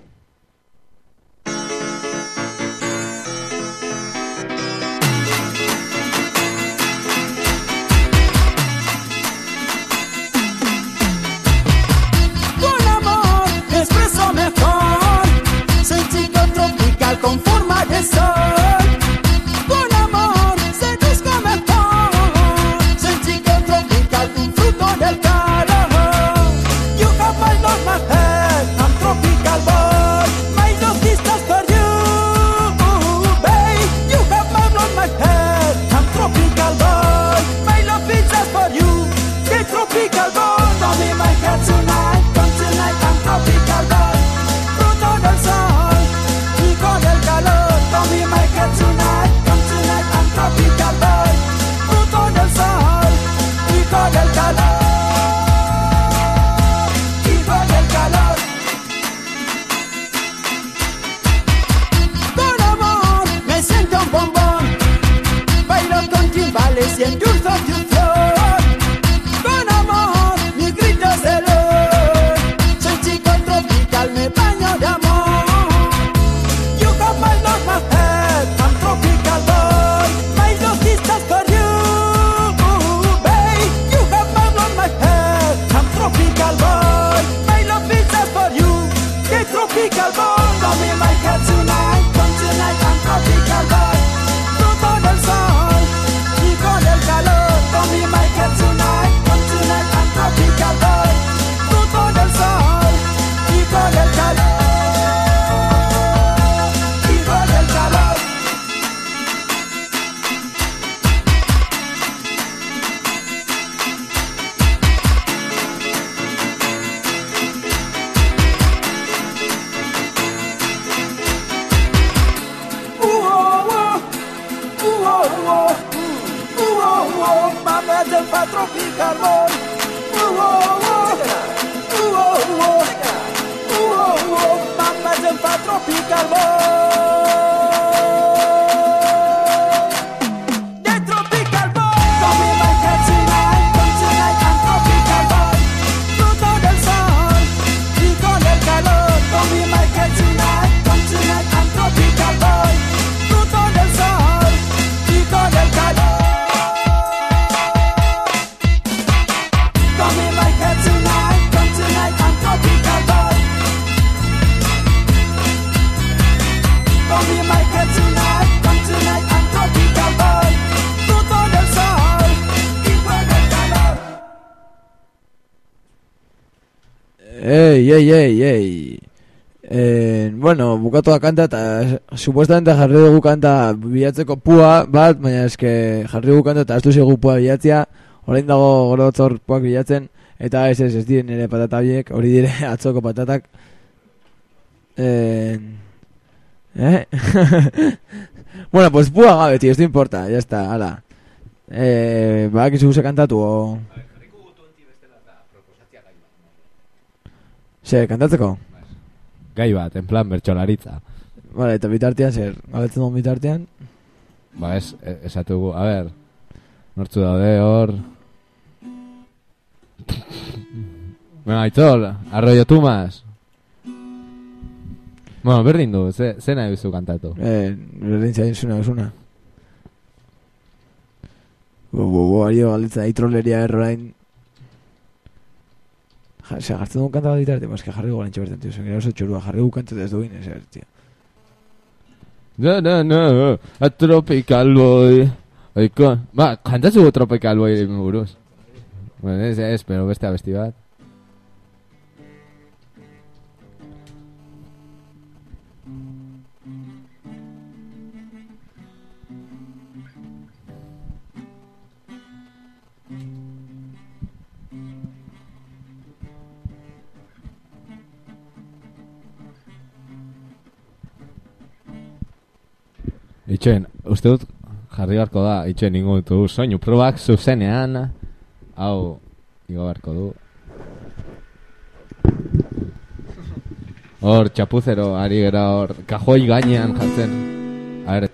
Speaker 2: Ei, ei, ei, ei. Eh, bueno, bukatu da kanta eta supuestamente jarri dugu kanta bilatzeko pua bat, baina eske jarri dugu kanta eta ez duzigu pua bilatzea, orain dago gorotzor puak bilatzen, eta ez ez ez diren nire patata horiek, hori dire atzoko patatak. Eh, eh? bueno, pues pua gabe, tío, esto importa, ya está, ala. Eh, ba, kizu ze kantatu, o... Ze, kantatzeko?
Speaker 4: Gai bat, en plan bertxolaritza.
Speaker 2: Vale, eta bitartean zer, galetzen duen bitartean
Speaker 4: Ba, ez, e- esatugu, a ber, nortzu daude hor... Bueno, Aitzol, arroio tumas. Bueno, berdin du, ze, ze nahi duzu kantatu.
Speaker 2: Eh, berdin zain zuna, zuna Bo, bo, bo, ario galditza, aitroleria errorain Jartzen duen kanta bat bitarte, mas que jarri golan txoberten, tio, zen oso txorua, jarri gu kanta ez duin, ezer, tio
Speaker 4: No, no, no, a tropical boy. Oiko, ba, kantatzu tropical boy buruz. Bueno, ez, ez, pero beste abesti bat. Itxoen, uste dut jarri beharko da, itxoen ingo du soinu probak zuzenean, hau, igo beharko du. Hor, txapuzero, ari gara hor, kajoi gainean jartzen. A ver,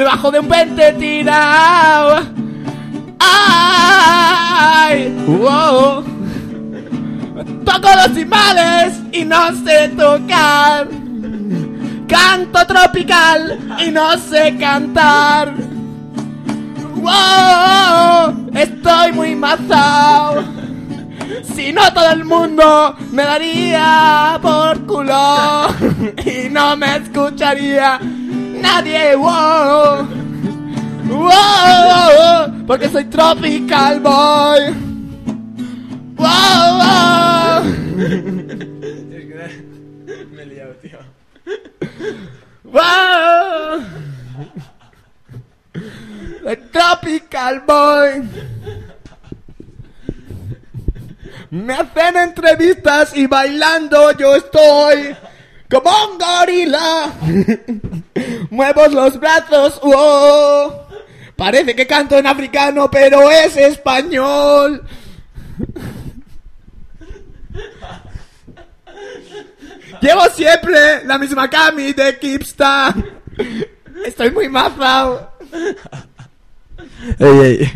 Speaker 1: debajo de un puente tirado. Ay, wow. Toco los timbales y no sé tocar. Canto tropical y no sé cantar. Wow, estoy muy mazao. Si no todo el mundo me daría por culo y no me escucharía nadie. Wow, wow, porque soy tropical boy. Wow, wow.
Speaker 3: Me he liado, tío.
Speaker 1: Wow. The Tropical Boy. Me hacen entrevistas y bailando yo estoy como un gorila. Muevo los brazos, wow. Parece que canto en africano, pero es español. Llevo siempre la misma cami de Kipsta. Estoy muy mazao.
Speaker 3: Ei.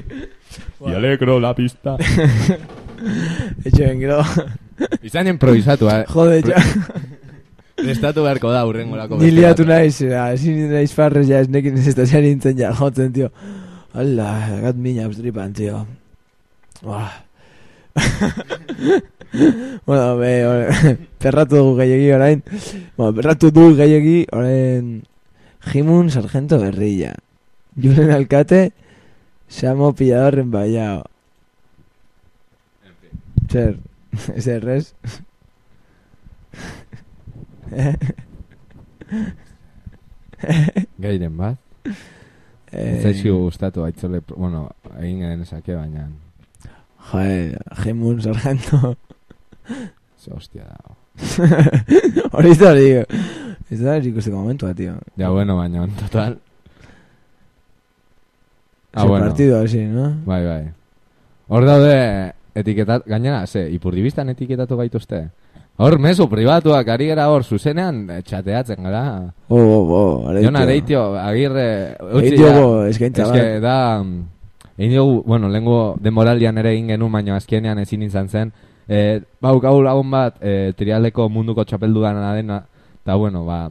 Speaker 4: Y alegro la pista.
Speaker 3: Etxeen gero.
Speaker 4: Izan improvisatu, eh?
Speaker 3: Jode, ja.
Speaker 4: Estatu beharko da, urrengorako.
Speaker 3: Ni
Speaker 4: beste
Speaker 3: liatu naiz, ezin naiz farrez ja, esnekin ez da nintzen ja, jotzen, tio. Hala, gat mina abstripan, tio. Buah. bueno, be, ore, perratu dugu gehiagi orain. Bueno, perratu dugu gehiagi orain Jimun Sargento Berrilla. Julen Alkate, Samo Pillador Envallao. Zer, zer, res?
Speaker 4: Gairen bat.
Speaker 3: Eh,
Speaker 4: Zaizkigu gustatu aitzole, bueno, egin genezake baina.
Speaker 3: Joder, Jimun Sargento.
Speaker 4: Ze hostia da.
Speaker 3: Hori da hori. Ez da ikusteko momentua, tío.
Speaker 4: Ja, bueno, baina, total. Ah,
Speaker 3: Ese
Speaker 4: bueno.
Speaker 3: partido así, ¿no?
Speaker 4: Bai, bai. Hor daude etiketat, gainera, ze, ipurdibistan etiketatu gaituzte. Hor, mezu pribatuak, ari gara hor, zuzenean, eh, txateatzen gara.
Speaker 3: Oh, oh, oh, areitio.
Speaker 4: Jon Areitio, agirre...
Speaker 3: Areitio go, eskaintza
Speaker 4: Eske,
Speaker 3: bat.
Speaker 4: da... mm, Egin dugu, bueno, lehengo demoraldian ere egin genuen, baina azkenean ezin izan zen. E, bau, gau lagun bat, e, trialeko munduko txapeldu dena eta bueno, ba,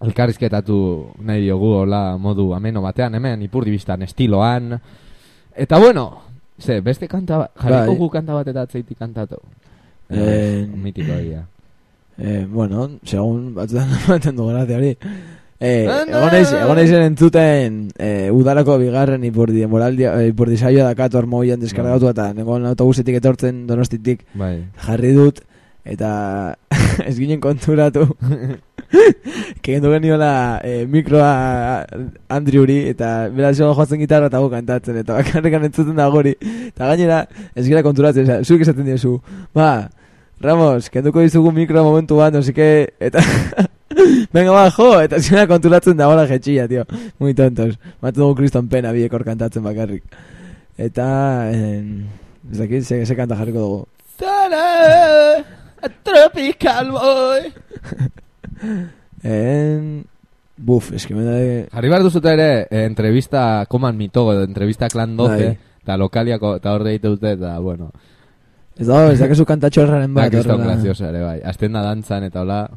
Speaker 4: elkarrizketatu nahi diogu, hola, modu ameno batean, hemen, ipurdibistan, estiloan. Eta bueno, ze, beste kanta bat, jarriko
Speaker 3: Bai.
Speaker 4: gu kanta bat eta atzeitik kantatu.
Speaker 3: Eh,
Speaker 4: mitiko egia.
Speaker 3: Eh, bueno, segun batzutan ematen du grazia hori. Eh, egon naizen entzuten eh, udalako bigarren ipurdi, moraldia, eh, ipurdi saioa dakator moian deskargatu eta nengoen autobusetik etortzen donostitik
Speaker 4: Bai.
Speaker 3: jarri dut eta ez ginen konturatu. Kendu geniola eh, mikroa Andriuri eta bera zego joatzen gitarra eta gu kantatzen eta bakarrikan entzuten da gori eta gainera ez gira konturatzen oza, zuek esaten diozu ba, Ramos, kenduko dizugu mikroa momentu bat, no seke, eta venga ba, jo, eta zira konturatzen da hola jetxilla, tio, muy tontos. Matu dugu kriston pena biek hor kantatzen bakarrik. Eta en, ez dakit, ze, ze kanta jarriko dugu.
Speaker 1: Sara, a tropical boy.
Speaker 3: En... Buf, es que me da.
Speaker 4: Jarri behar duzute ere, eh, entrevista Koman Mitogo, edo entrevista Klan 12,
Speaker 3: Bai.
Speaker 4: eta lokaliako, eta hor deite dute, eta bueno,
Speaker 3: Ez da, ez da, su kantatxo erraren
Speaker 4: ba,
Speaker 3: bat.
Speaker 4: kriston
Speaker 3: horrela.
Speaker 4: grazioso ere, bai. Azten da dantzan, eta hola,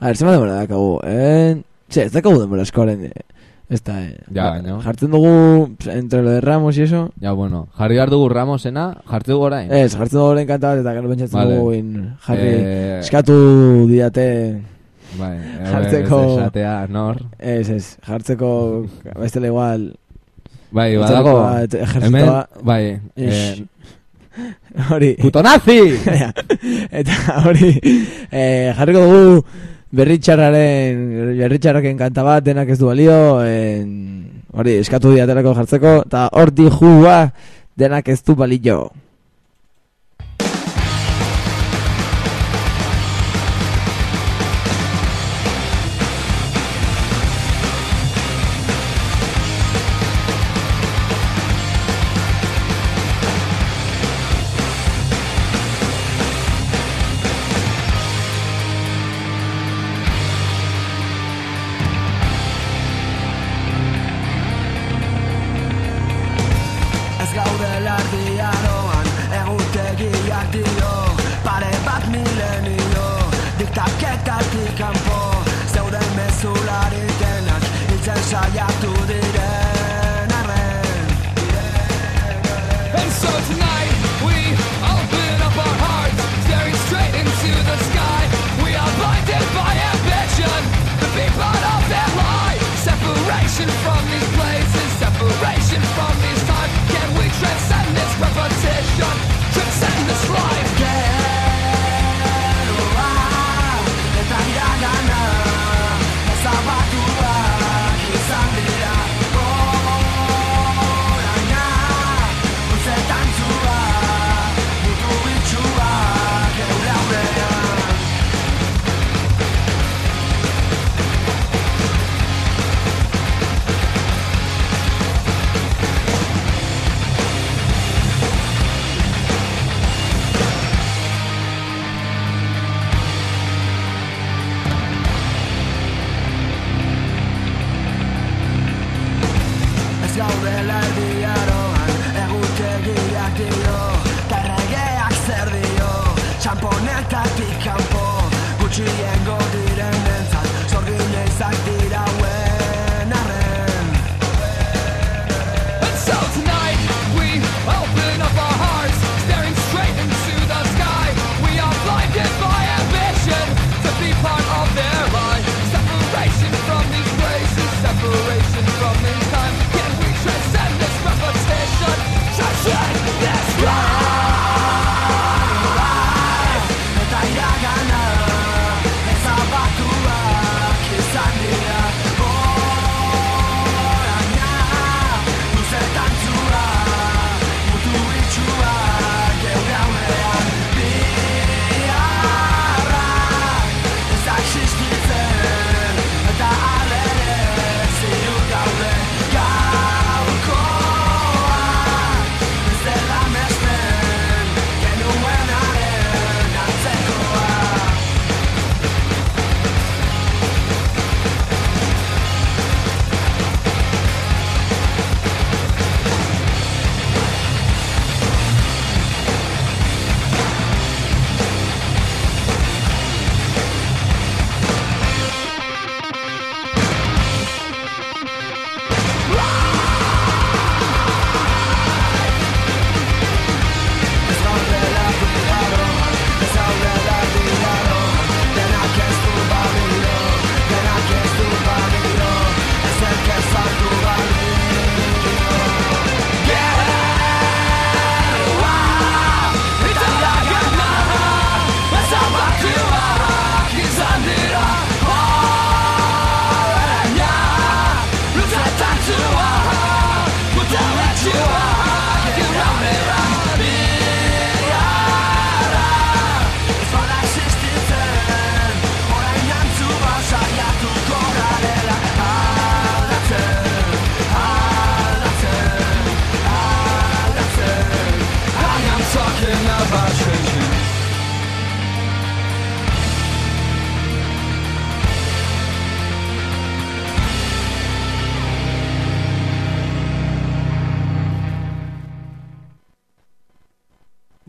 Speaker 3: A ver, zema demora dakagu. En... Txe, ez dakagu Ez da, eh.
Speaker 4: Ja, baina.
Speaker 3: Jartzen dugu entre lo de Ramos y eso.
Speaker 4: Ja, bueno. Jarri hartu dugu Ramosena, jartzen dugu orain.
Speaker 3: Ez, jartzen dugu orain kantabat eta gero pentsatzen
Speaker 4: vale.
Speaker 3: dugu in, jarri
Speaker 4: eh...
Speaker 3: eskatu diate...
Speaker 4: Bai, eh,
Speaker 3: jartzeko...
Speaker 4: Ez, esatea, nor.
Speaker 3: Ez, ez, jartzeko... Bestela igual...
Speaker 4: Bai, badago...
Speaker 3: Ba,
Speaker 4: Hemen, ba- bai... Eh... Puto nazi!
Speaker 3: eta hori... Eh, jarriko dugu berritxararen, berritxarraken kanta bat, denak ez du balio, en, hori, eskatu diatelako jartzeko, eta hor
Speaker 6: di denak ez du balio.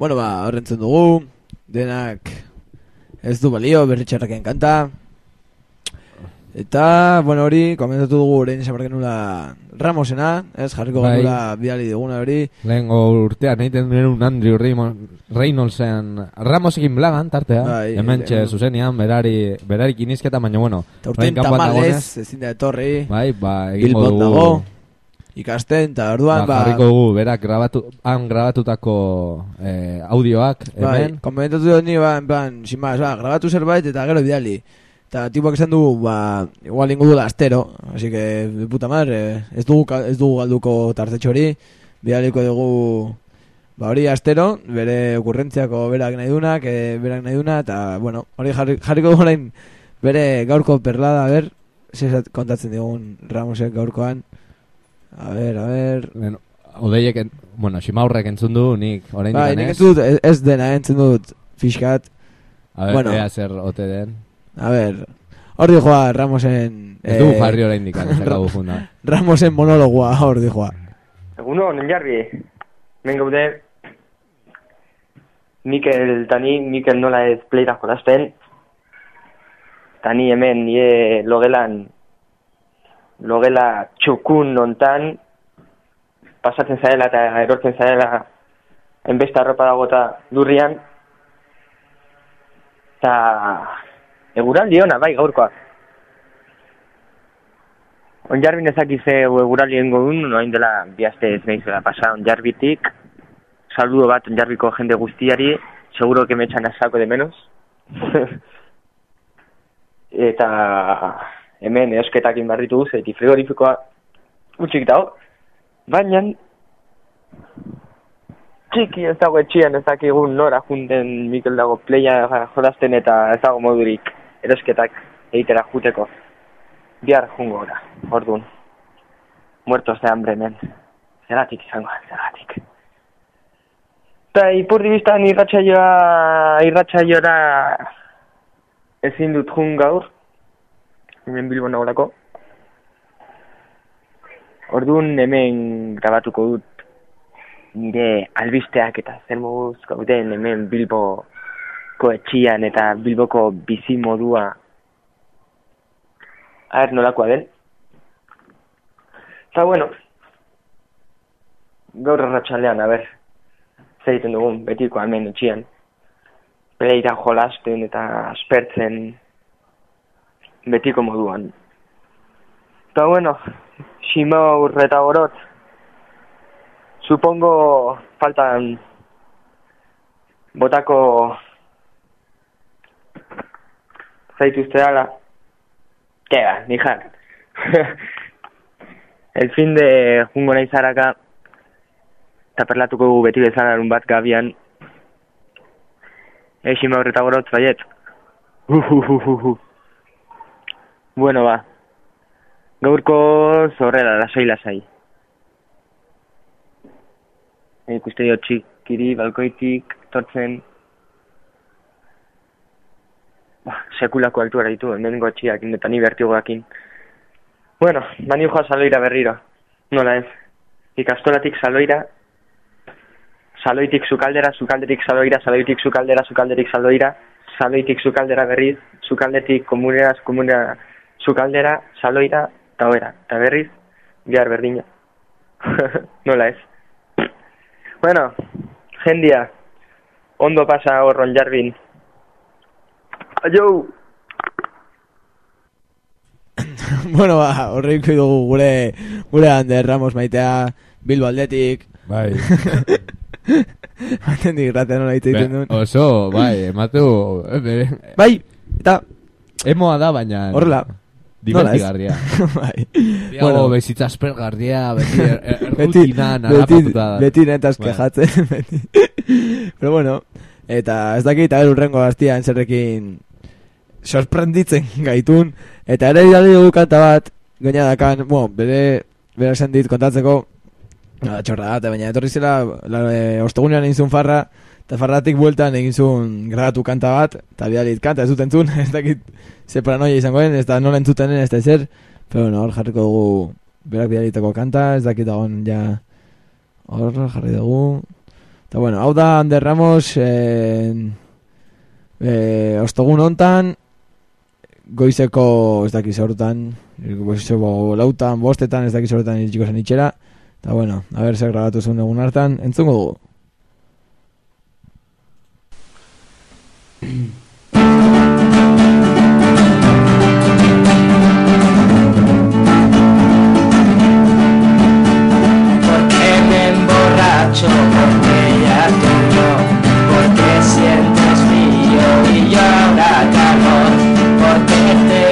Speaker 3: Bueno, ba, horrentzen dugu Denak Ez du balio, berritxarraken kanta Eta, bueno, hori, komentatu dugu orain esamarken nula Ramosena, ez, jarriko
Speaker 4: bai.
Speaker 3: gandula bidali duguna hori.
Speaker 4: Lehen urtean, nahi ten un Andrew Reynoldsen, Ramos egin blagan, tartea,
Speaker 3: bai,
Speaker 4: hemen eh, txe
Speaker 3: eh.
Speaker 4: zuzenian, berari, berari kinizketa, baina, bueno.
Speaker 3: Eta
Speaker 4: urtein
Speaker 3: tamales, ezin da etorri.
Speaker 4: Bai, ba,
Speaker 3: egin
Speaker 4: dugu.
Speaker 3: Bilbot dago ikasten, eta orduan,
Speaker 4: ba,
Speaker 3: ba,
Speaker 4: jarriko dugu, berak grabatu, han grabatutako eh, audioak,
Speaker 3: bai,
Speaker 4: hemen.
Speaker 3: komentatu dut ni, ba, en plan, sin más, ba, grabatu zerbait eta gero bidali. Eta tipuak esan du, ba, igual ingo duela astero, así que, puta madre, ez dugu, ez dugu galduko tartetxo hori, bidaliko dugu, ba, hori astero, bere okurrentziako berak nahi dunak, e, berak nahi duna, eta, bueno, hori jarri, jarriko dugu orain, bere gaurko perlada, a ber, zezat kontatzen digun Ramosek gaurkoan, a ber, a ber,
Speaker 4: Lehen, Odeiek, en- bueno, Ximaurrek entzun du, nik orain
Speaker 3: bai, nik ez dut, ez, ez dena, entzun dut, fiskat,
Speaker 4: A ver,
Speaker 3: bueno.
Speaker 4: ea zer ote den.
Speaker 3: A ver, hor dijoa Ramosen...
Speaker 4: Ez dugu jarri orain dikan, ez akabu junda.
Speaker 3: Ramosen monologoa hor dijoa.
Speaker 7: Egunon, jarbi. Men gaude, Mikel, tani, Mikel nola ez playra jolasten. Tani hemen nire logelan, logela txukun nontan, pasatzen zarela eta erortzen zarela enbeste arropa dagota lurrian. Eta eguraldi ona, bai, gaurkoa. Onjarbin ezakize eguraldi egingo duen, noain dela bihazte ez nahizuela pasa onjarbitik. Saludo bat onjarbiko jende guztiari, seguro que me echan a saco de menos. Eta hemen eosketak inbarritu zeti frigorifikoa utxik dago. Baina txiki ez dago etxian ez dakigun nora junten Mikel dago playa jolasten eta ez dago modurik erosketak egitera juteko. Bihar jungo ora, orduan. Muertos de hambre, men. Zeratik izango, zeratik. Eta ipurdi biztan irratsaioa, irratsaiora ezin dut jun gaur. Hemen Bilbon nagolako. Orduan hemen grabatuko dut nire albisteak eta zer moduz gauden hemen Bilboko etxian eta Bilboko bizi modua a ver nolakoa den. Eta bueno, gaur arratsalean, a ber, zer egiten dugun, betiko hemen etxian. Peleira jolasten eta aspertzen betiko moduan. Eta bueno, Simaur eta Gorot, supongo faltan botako zaituzte ala. Que va, ni jan. El fin de jungo nahi zaraka, eta perlatuko gu beti bezala larun bat gabian. Eixima horreta gorotz baiet. Uhuhuhuhu. Bueno, ba. Gaurko zorrela, lasai, lasai. Ikuste dio txikiri, balkoitik, tortzen. Ba, sekulako altuara ditu, hemengo etxiak, eta ni bertigoakin. Bueno, bani joa saloira berriro. Nola ez? Ikastolatik saloira, saloitik sukaldera, sukaldetik saloira, saloitik sukaldera, sukalderik saloira, saloitik sukaldera berriz, sukaldetik komunera, komunera, sukaldera, saloira, eta eta berriz, bihar berdina. Nola ez? Bueno, jendia, ondo pasa horron jarbin. Aio!
Speaker 3: bueno, ba, horreiko dugu gure, gure Ander Ramos maitea, Bilbo aldetik,
Speaker 4: Bai.
Speaker 3: atendik ratean nola hitz egiten
Speaker 4: Be-
Speaker 3: duen.
Speaker 4: oso, bai, emateu... eh,
Speaker 3: Bai, eta
Speaker 4: Emoa da, baina...
Speaker 3: horrela.
Speaker 4: Divertigarria.
Speaker 3: bai. Bueno.
Speaker 4: bezitza aspergarria, beti er, er, rutinan, harrapatuta da.
Speaker 3: beti netaz kejatzen, beti. Pero bueno, eta ez dakit, a ber, urrengo gaztian zerrekin sorprenditzen gaitun, eta ere idali dugu kanta bat, gaina dakan, bueno, bere, bere esan dit kontatzeko, nada, txorra da, baina etorri zela, la, e, ostegunean egin farra, eta farratik bueltan egin zuen grabatu kanta bat, eta bidalit kanta ez dut entzun, ez dakit ze paranoia izangoen, ez da nola entzutenen ez da ezer, pero bueno, hor jarriko dugu berak bidalitako kanta, ez dakit dagoen ja hor jarri dugu, eta bueno, hau da Ander Ramos, eh, eh, ostogun hontan, goizeko ez dakiz horretan, goizeko lautan, bostetan ez dakiz horretan iritsiko zen itxera. Eta bueno, a ber, zer grabatu zuen egun hartan, entzungo dugu.
Speaker 8: Porque me emborracho, porque ya tú no, porque sientes frío y yo ahora calor, porque tengo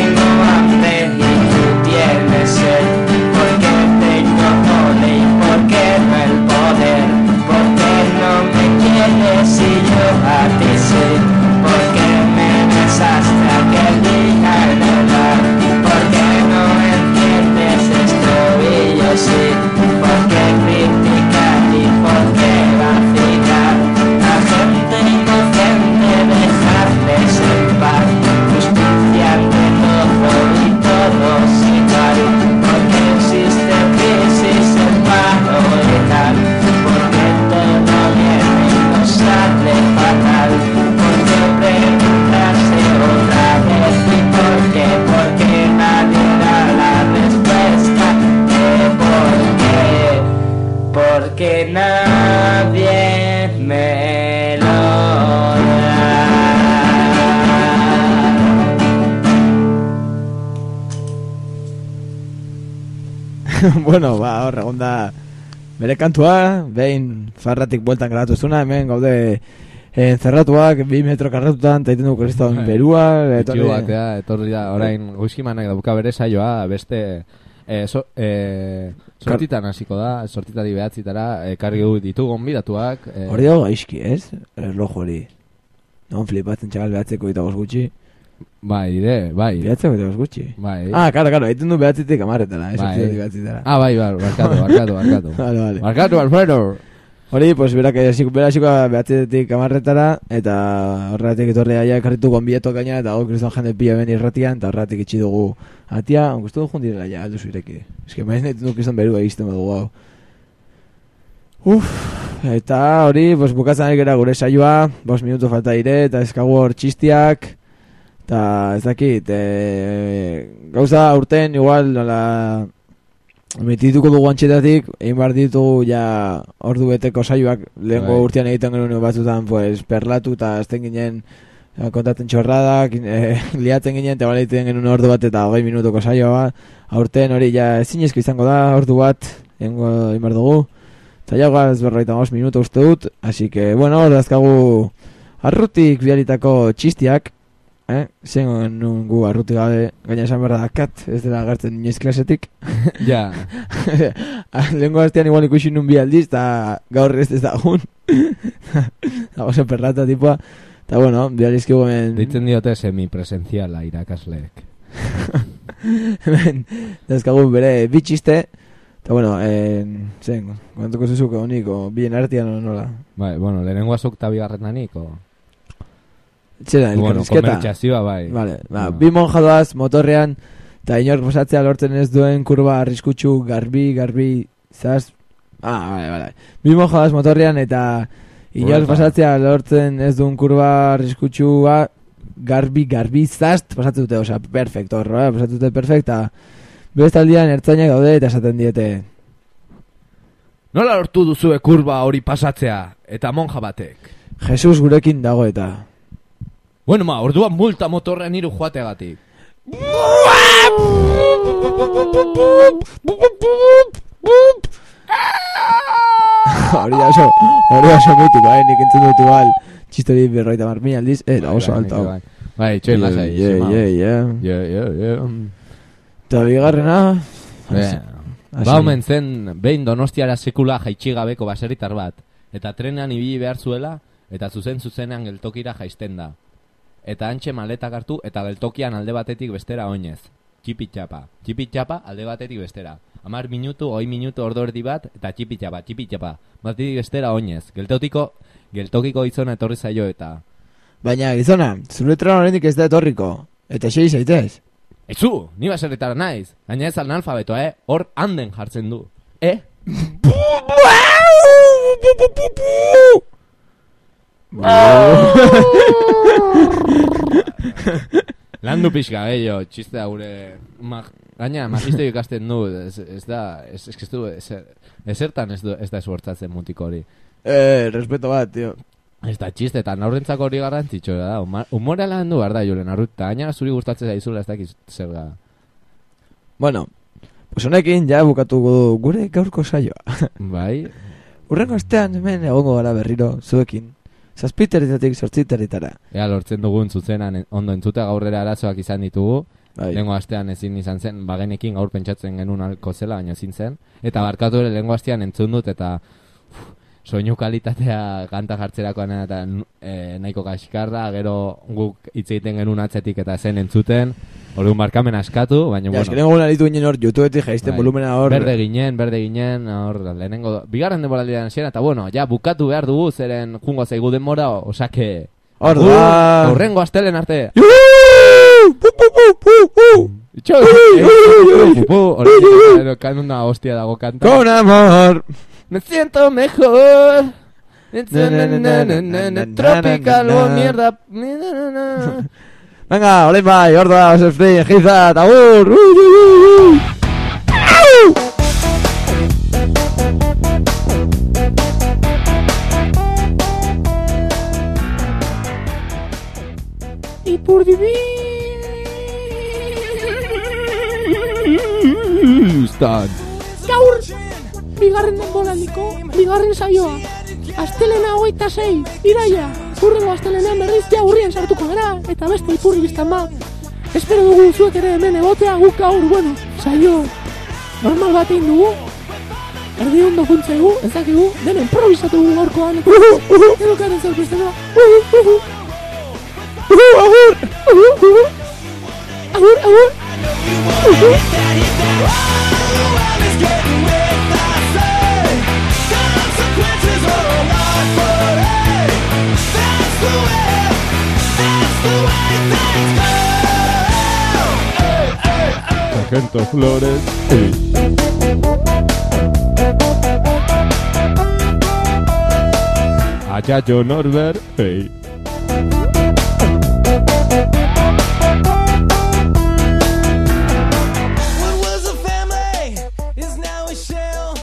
Speaker 3: bueno, ba, hor, egon da bere kantua, behin farratik bueltan grabatu zuna, hemen gaude eh, encerratuak, bi metro karratutan, eta egiten du kriston
Speaker 4: Bai.
Speaker 3: berua,
Speaker 4: Etxio batea, etorri da, orain goizkimanak dauka bere saioa, beste e, so, e, sortitan hasiko da, sortitari behatzitara, ekarri du ditu gonbidatuak. E,
Speaker 3: Hori dago gaizki, ez? Erloju hori. Non flipatzen txagal behatzeko bost gutxi.
Speaker 4: Bai, dire, bai.
Speaker 3: Behatzeko eta bost gutxi.
Speaker 4: Bai.
Speaker 3: Ah, karo, karo, egiten du behatzitik amarretara, ez?
Speaker 4: Bai.
Speaker 3: Sortzitik behatzitara.
Speaker 4: Ah, bai, bai, barkatu, barkatu, barkatu.
Speaker 3: Vale, vale.
Speaker 4: Barkatu, Alfredo.
Speaker 3: Hori, pues, berak, hasiko- bera hasiko behatzetik amarretara, eta horregatik etorri aia ekarritu gonbietok gaina, eta hor kriston jende pila ben irratian, eta horregatik itxi dugu atia, ongustu du jundirela ja, aldu zureki. Ez que maiz nahi du kriston berua egizten dugu hau. Uf, eta hori, pues, bukatzen ari gera gure saioa, bos minutu falta dire, eta eskagu hor txistiak, eta ez dakit, e, gauza urten igual, nola, Metituko dugu antxetatik, egin behar ditugu ja ordu beteko saioak, lehenko
Speaker 4: Bai.
Speaker 3: urtean egiten genuen batzutan, pues, perlatu eta azten ginen eh, kontatzen txorradak, e, liatzen ginen, eta bale egiten genuen ordu bat eta hogei minutuko saioa, aurten hori ja ezinezko izango da, ordu bat, egingo egin behar dugu, eta ja gaz berroita minutu uste dut, así que, bueno, hor dazkagu arrutik bialitako txistiak, eh? Zen nun gu arrutik gabe, gaina esan behar da kat, ez dela agertzen inoiz klasetik,
Speaker 4: Ja,
Speaker 3: Lehenko astean igual ikusi nun bi aldiz, eta gaur ez ez dagun. Dago oso perrata tipua. Eta bueno, bi alizkigu hemen...
Speaker 4: deitzen diote semipresenciala irakasleek.
Speaker 3: hemen dazkagu bere bi txiste. Eta bueno, en, zen, kontuko zuzuko honiko, bien artian nola.
Speaker 4: Bai, bueno, lehenengoa zuk eta bigarrenanik, o...
Speaker 3: Txera,
Speaker 4: Bueno,
Speaker 3: elkarrizketa.
Speaker 4: komertxazioa, bai.
Speaker 3: Vale, ba,
Speaker 4: Bueno.
Speaker 3: bi monja doaz motorrean, eta inork pasatzea lortzen ez duen kurba arriskutsu garbi, garbi, zaz... Ah, vale, vale. Bi monja doaz motorrean, eta inork pasatzea lortzen ez duen kurba arriskutsua garbi, garbi, zazt, pasatu dute, osea, perfecto, horro, eh? pasatu dute perfecta. Bestaldian ertzainak daude eta esaten diete.
Speaker 4: Nola lortu duzue kurba hori pasatzea, eta monja batek?
Speaker 3: Jesus gurekin dago eta.
Speaker 4: Bueno, ma, orduan multa motorrean hiru joateagatik.
Speaker 3: hori da oso, hori da oso mitiko, eh? nik entzun dut igual, txistori berroita mar mila aldiz, eta oso
Speaker 4: Bai,
Speaker 3: alta.
Speaker 4: bai, Bai, txoin lasai.
Speaker 3: Yeah,
Speaker 4: zima.
Speaker 3: yeah, yeah.
Speaker 4: Yeah, yeah, yeah.
Speaker 3: Eta bigarrena...
Speaker 4: Ba omen zen, behin donostiara sekula jaitxigabeko baserritar bat, eta trenean ibili behar zuela, eta zuzen zuzenean geltokira jaisten da. Eta antxe maletak hartu, eta geltokian alde batetik bestera oinez. Txipitxapa, txipitxapa alde batetik bestera. Amar minutu, oi minutu ordo erdi bat, eta txipitxapa, txipitxapa, batetik bestera oinez. Geltotiko, geltokiko izona etorri zaio eta...
Speaker 3: Baina, gizona, zure tren oraindik ez da etorriko. Eta xei zaitez.
Speaker 4: Ezu, ni baserritara naiz, gaina ez analfabeto, eh? Hor handen jartzen du. Eh? Landu pixka, gehiago, txistea gure... Mag, gaina, magisterio ikasten du, ez, ez da, ez, ez, ez, du, ezer- ezertan ez, du, ez da esfortzatzen mutiko hori.
Speaker 3: Eh, respeto bat, tío.
Speaker 4: Ez da txiste, eta naurrentzako hori garrantzitsua da. Humora lan du behar da, Julen, arruta. Gaina zuri gustatzen zaizula ez dakiz zer da.
Speaker 3: Bueno, pues honekin ja bukatuko du gure gaurko saioa.
Speaker 4: Bai,
Speaker 3: Urrengo astean hemen egongo gara berriro, zuekin. Zazpiterritatik sortziterritara.
Speaker 4: ea lortzen dugun zuzenan en- ondo entzutea gaurrera arazoak izan ditugu.
Speaker 3: Bai.
Speaker 4: Lengo astean ezin izan zen, bagenekin gaur pentsatzen genuen alko zela, baina ezin zen. Eta barkatu ere lengo astean entzun dut, eta soinu kalitatea kanta jartzerakoan eta e, nahiko kaskarra, gero guk hitz egiten genuen atzetik eta zen entzuten. Orduan barkamen askatu, baina
Speaker 3: Ja,
Speaker 4: bueno.
Speaker 3: esken egon aritu ginen hor, YouTubeetik jaizten
Speaker 4: Bai.
Speaker 3: volumena hor.
Speaker 4: Berde ginen, berde ginen, hor, lehenengo, bigarren denboraldian ziren, eta bueno, ja, bukatu behar dugu, zeren jungo zaigu denbora, osake...
Speaker 3: Hor da.
Speaker 4: Aurrengo astelen arte. Itxo, eh, pupu, horrekin, kanun da hostia dago kanta.
Speaker 3: Con amor.
Speaker 4: Me siento mejor. Tropical, mierda. Na, na, na.
Speaker 3: Venga, olen bai, hor da, Josef Frey, Gizat, agur! Uh, uh, uh, uh. Au!
Speaker 1: Ipurdibi!
Speaker 4: Stan.
Speaker 1: Gaur, bigarren denboraldiko, bigarren saioa. Astelena hogeita sei, iraia. Urrengo astelenean berriz ja urrian sartuko gara, eta beste ipurri biztan ba. Espero dugu zuek ere hemen egotea guk gaur, bueno, saio normal bat egin dugu. Erdi ondo funtzaigu, ez dakigu, dena improvisatu dugu gaurkoan. Edo karen zorpiztena. Agur! Agur, agur!
Speaker 4: Sargento Flores. Sí. A Norbert. Hey.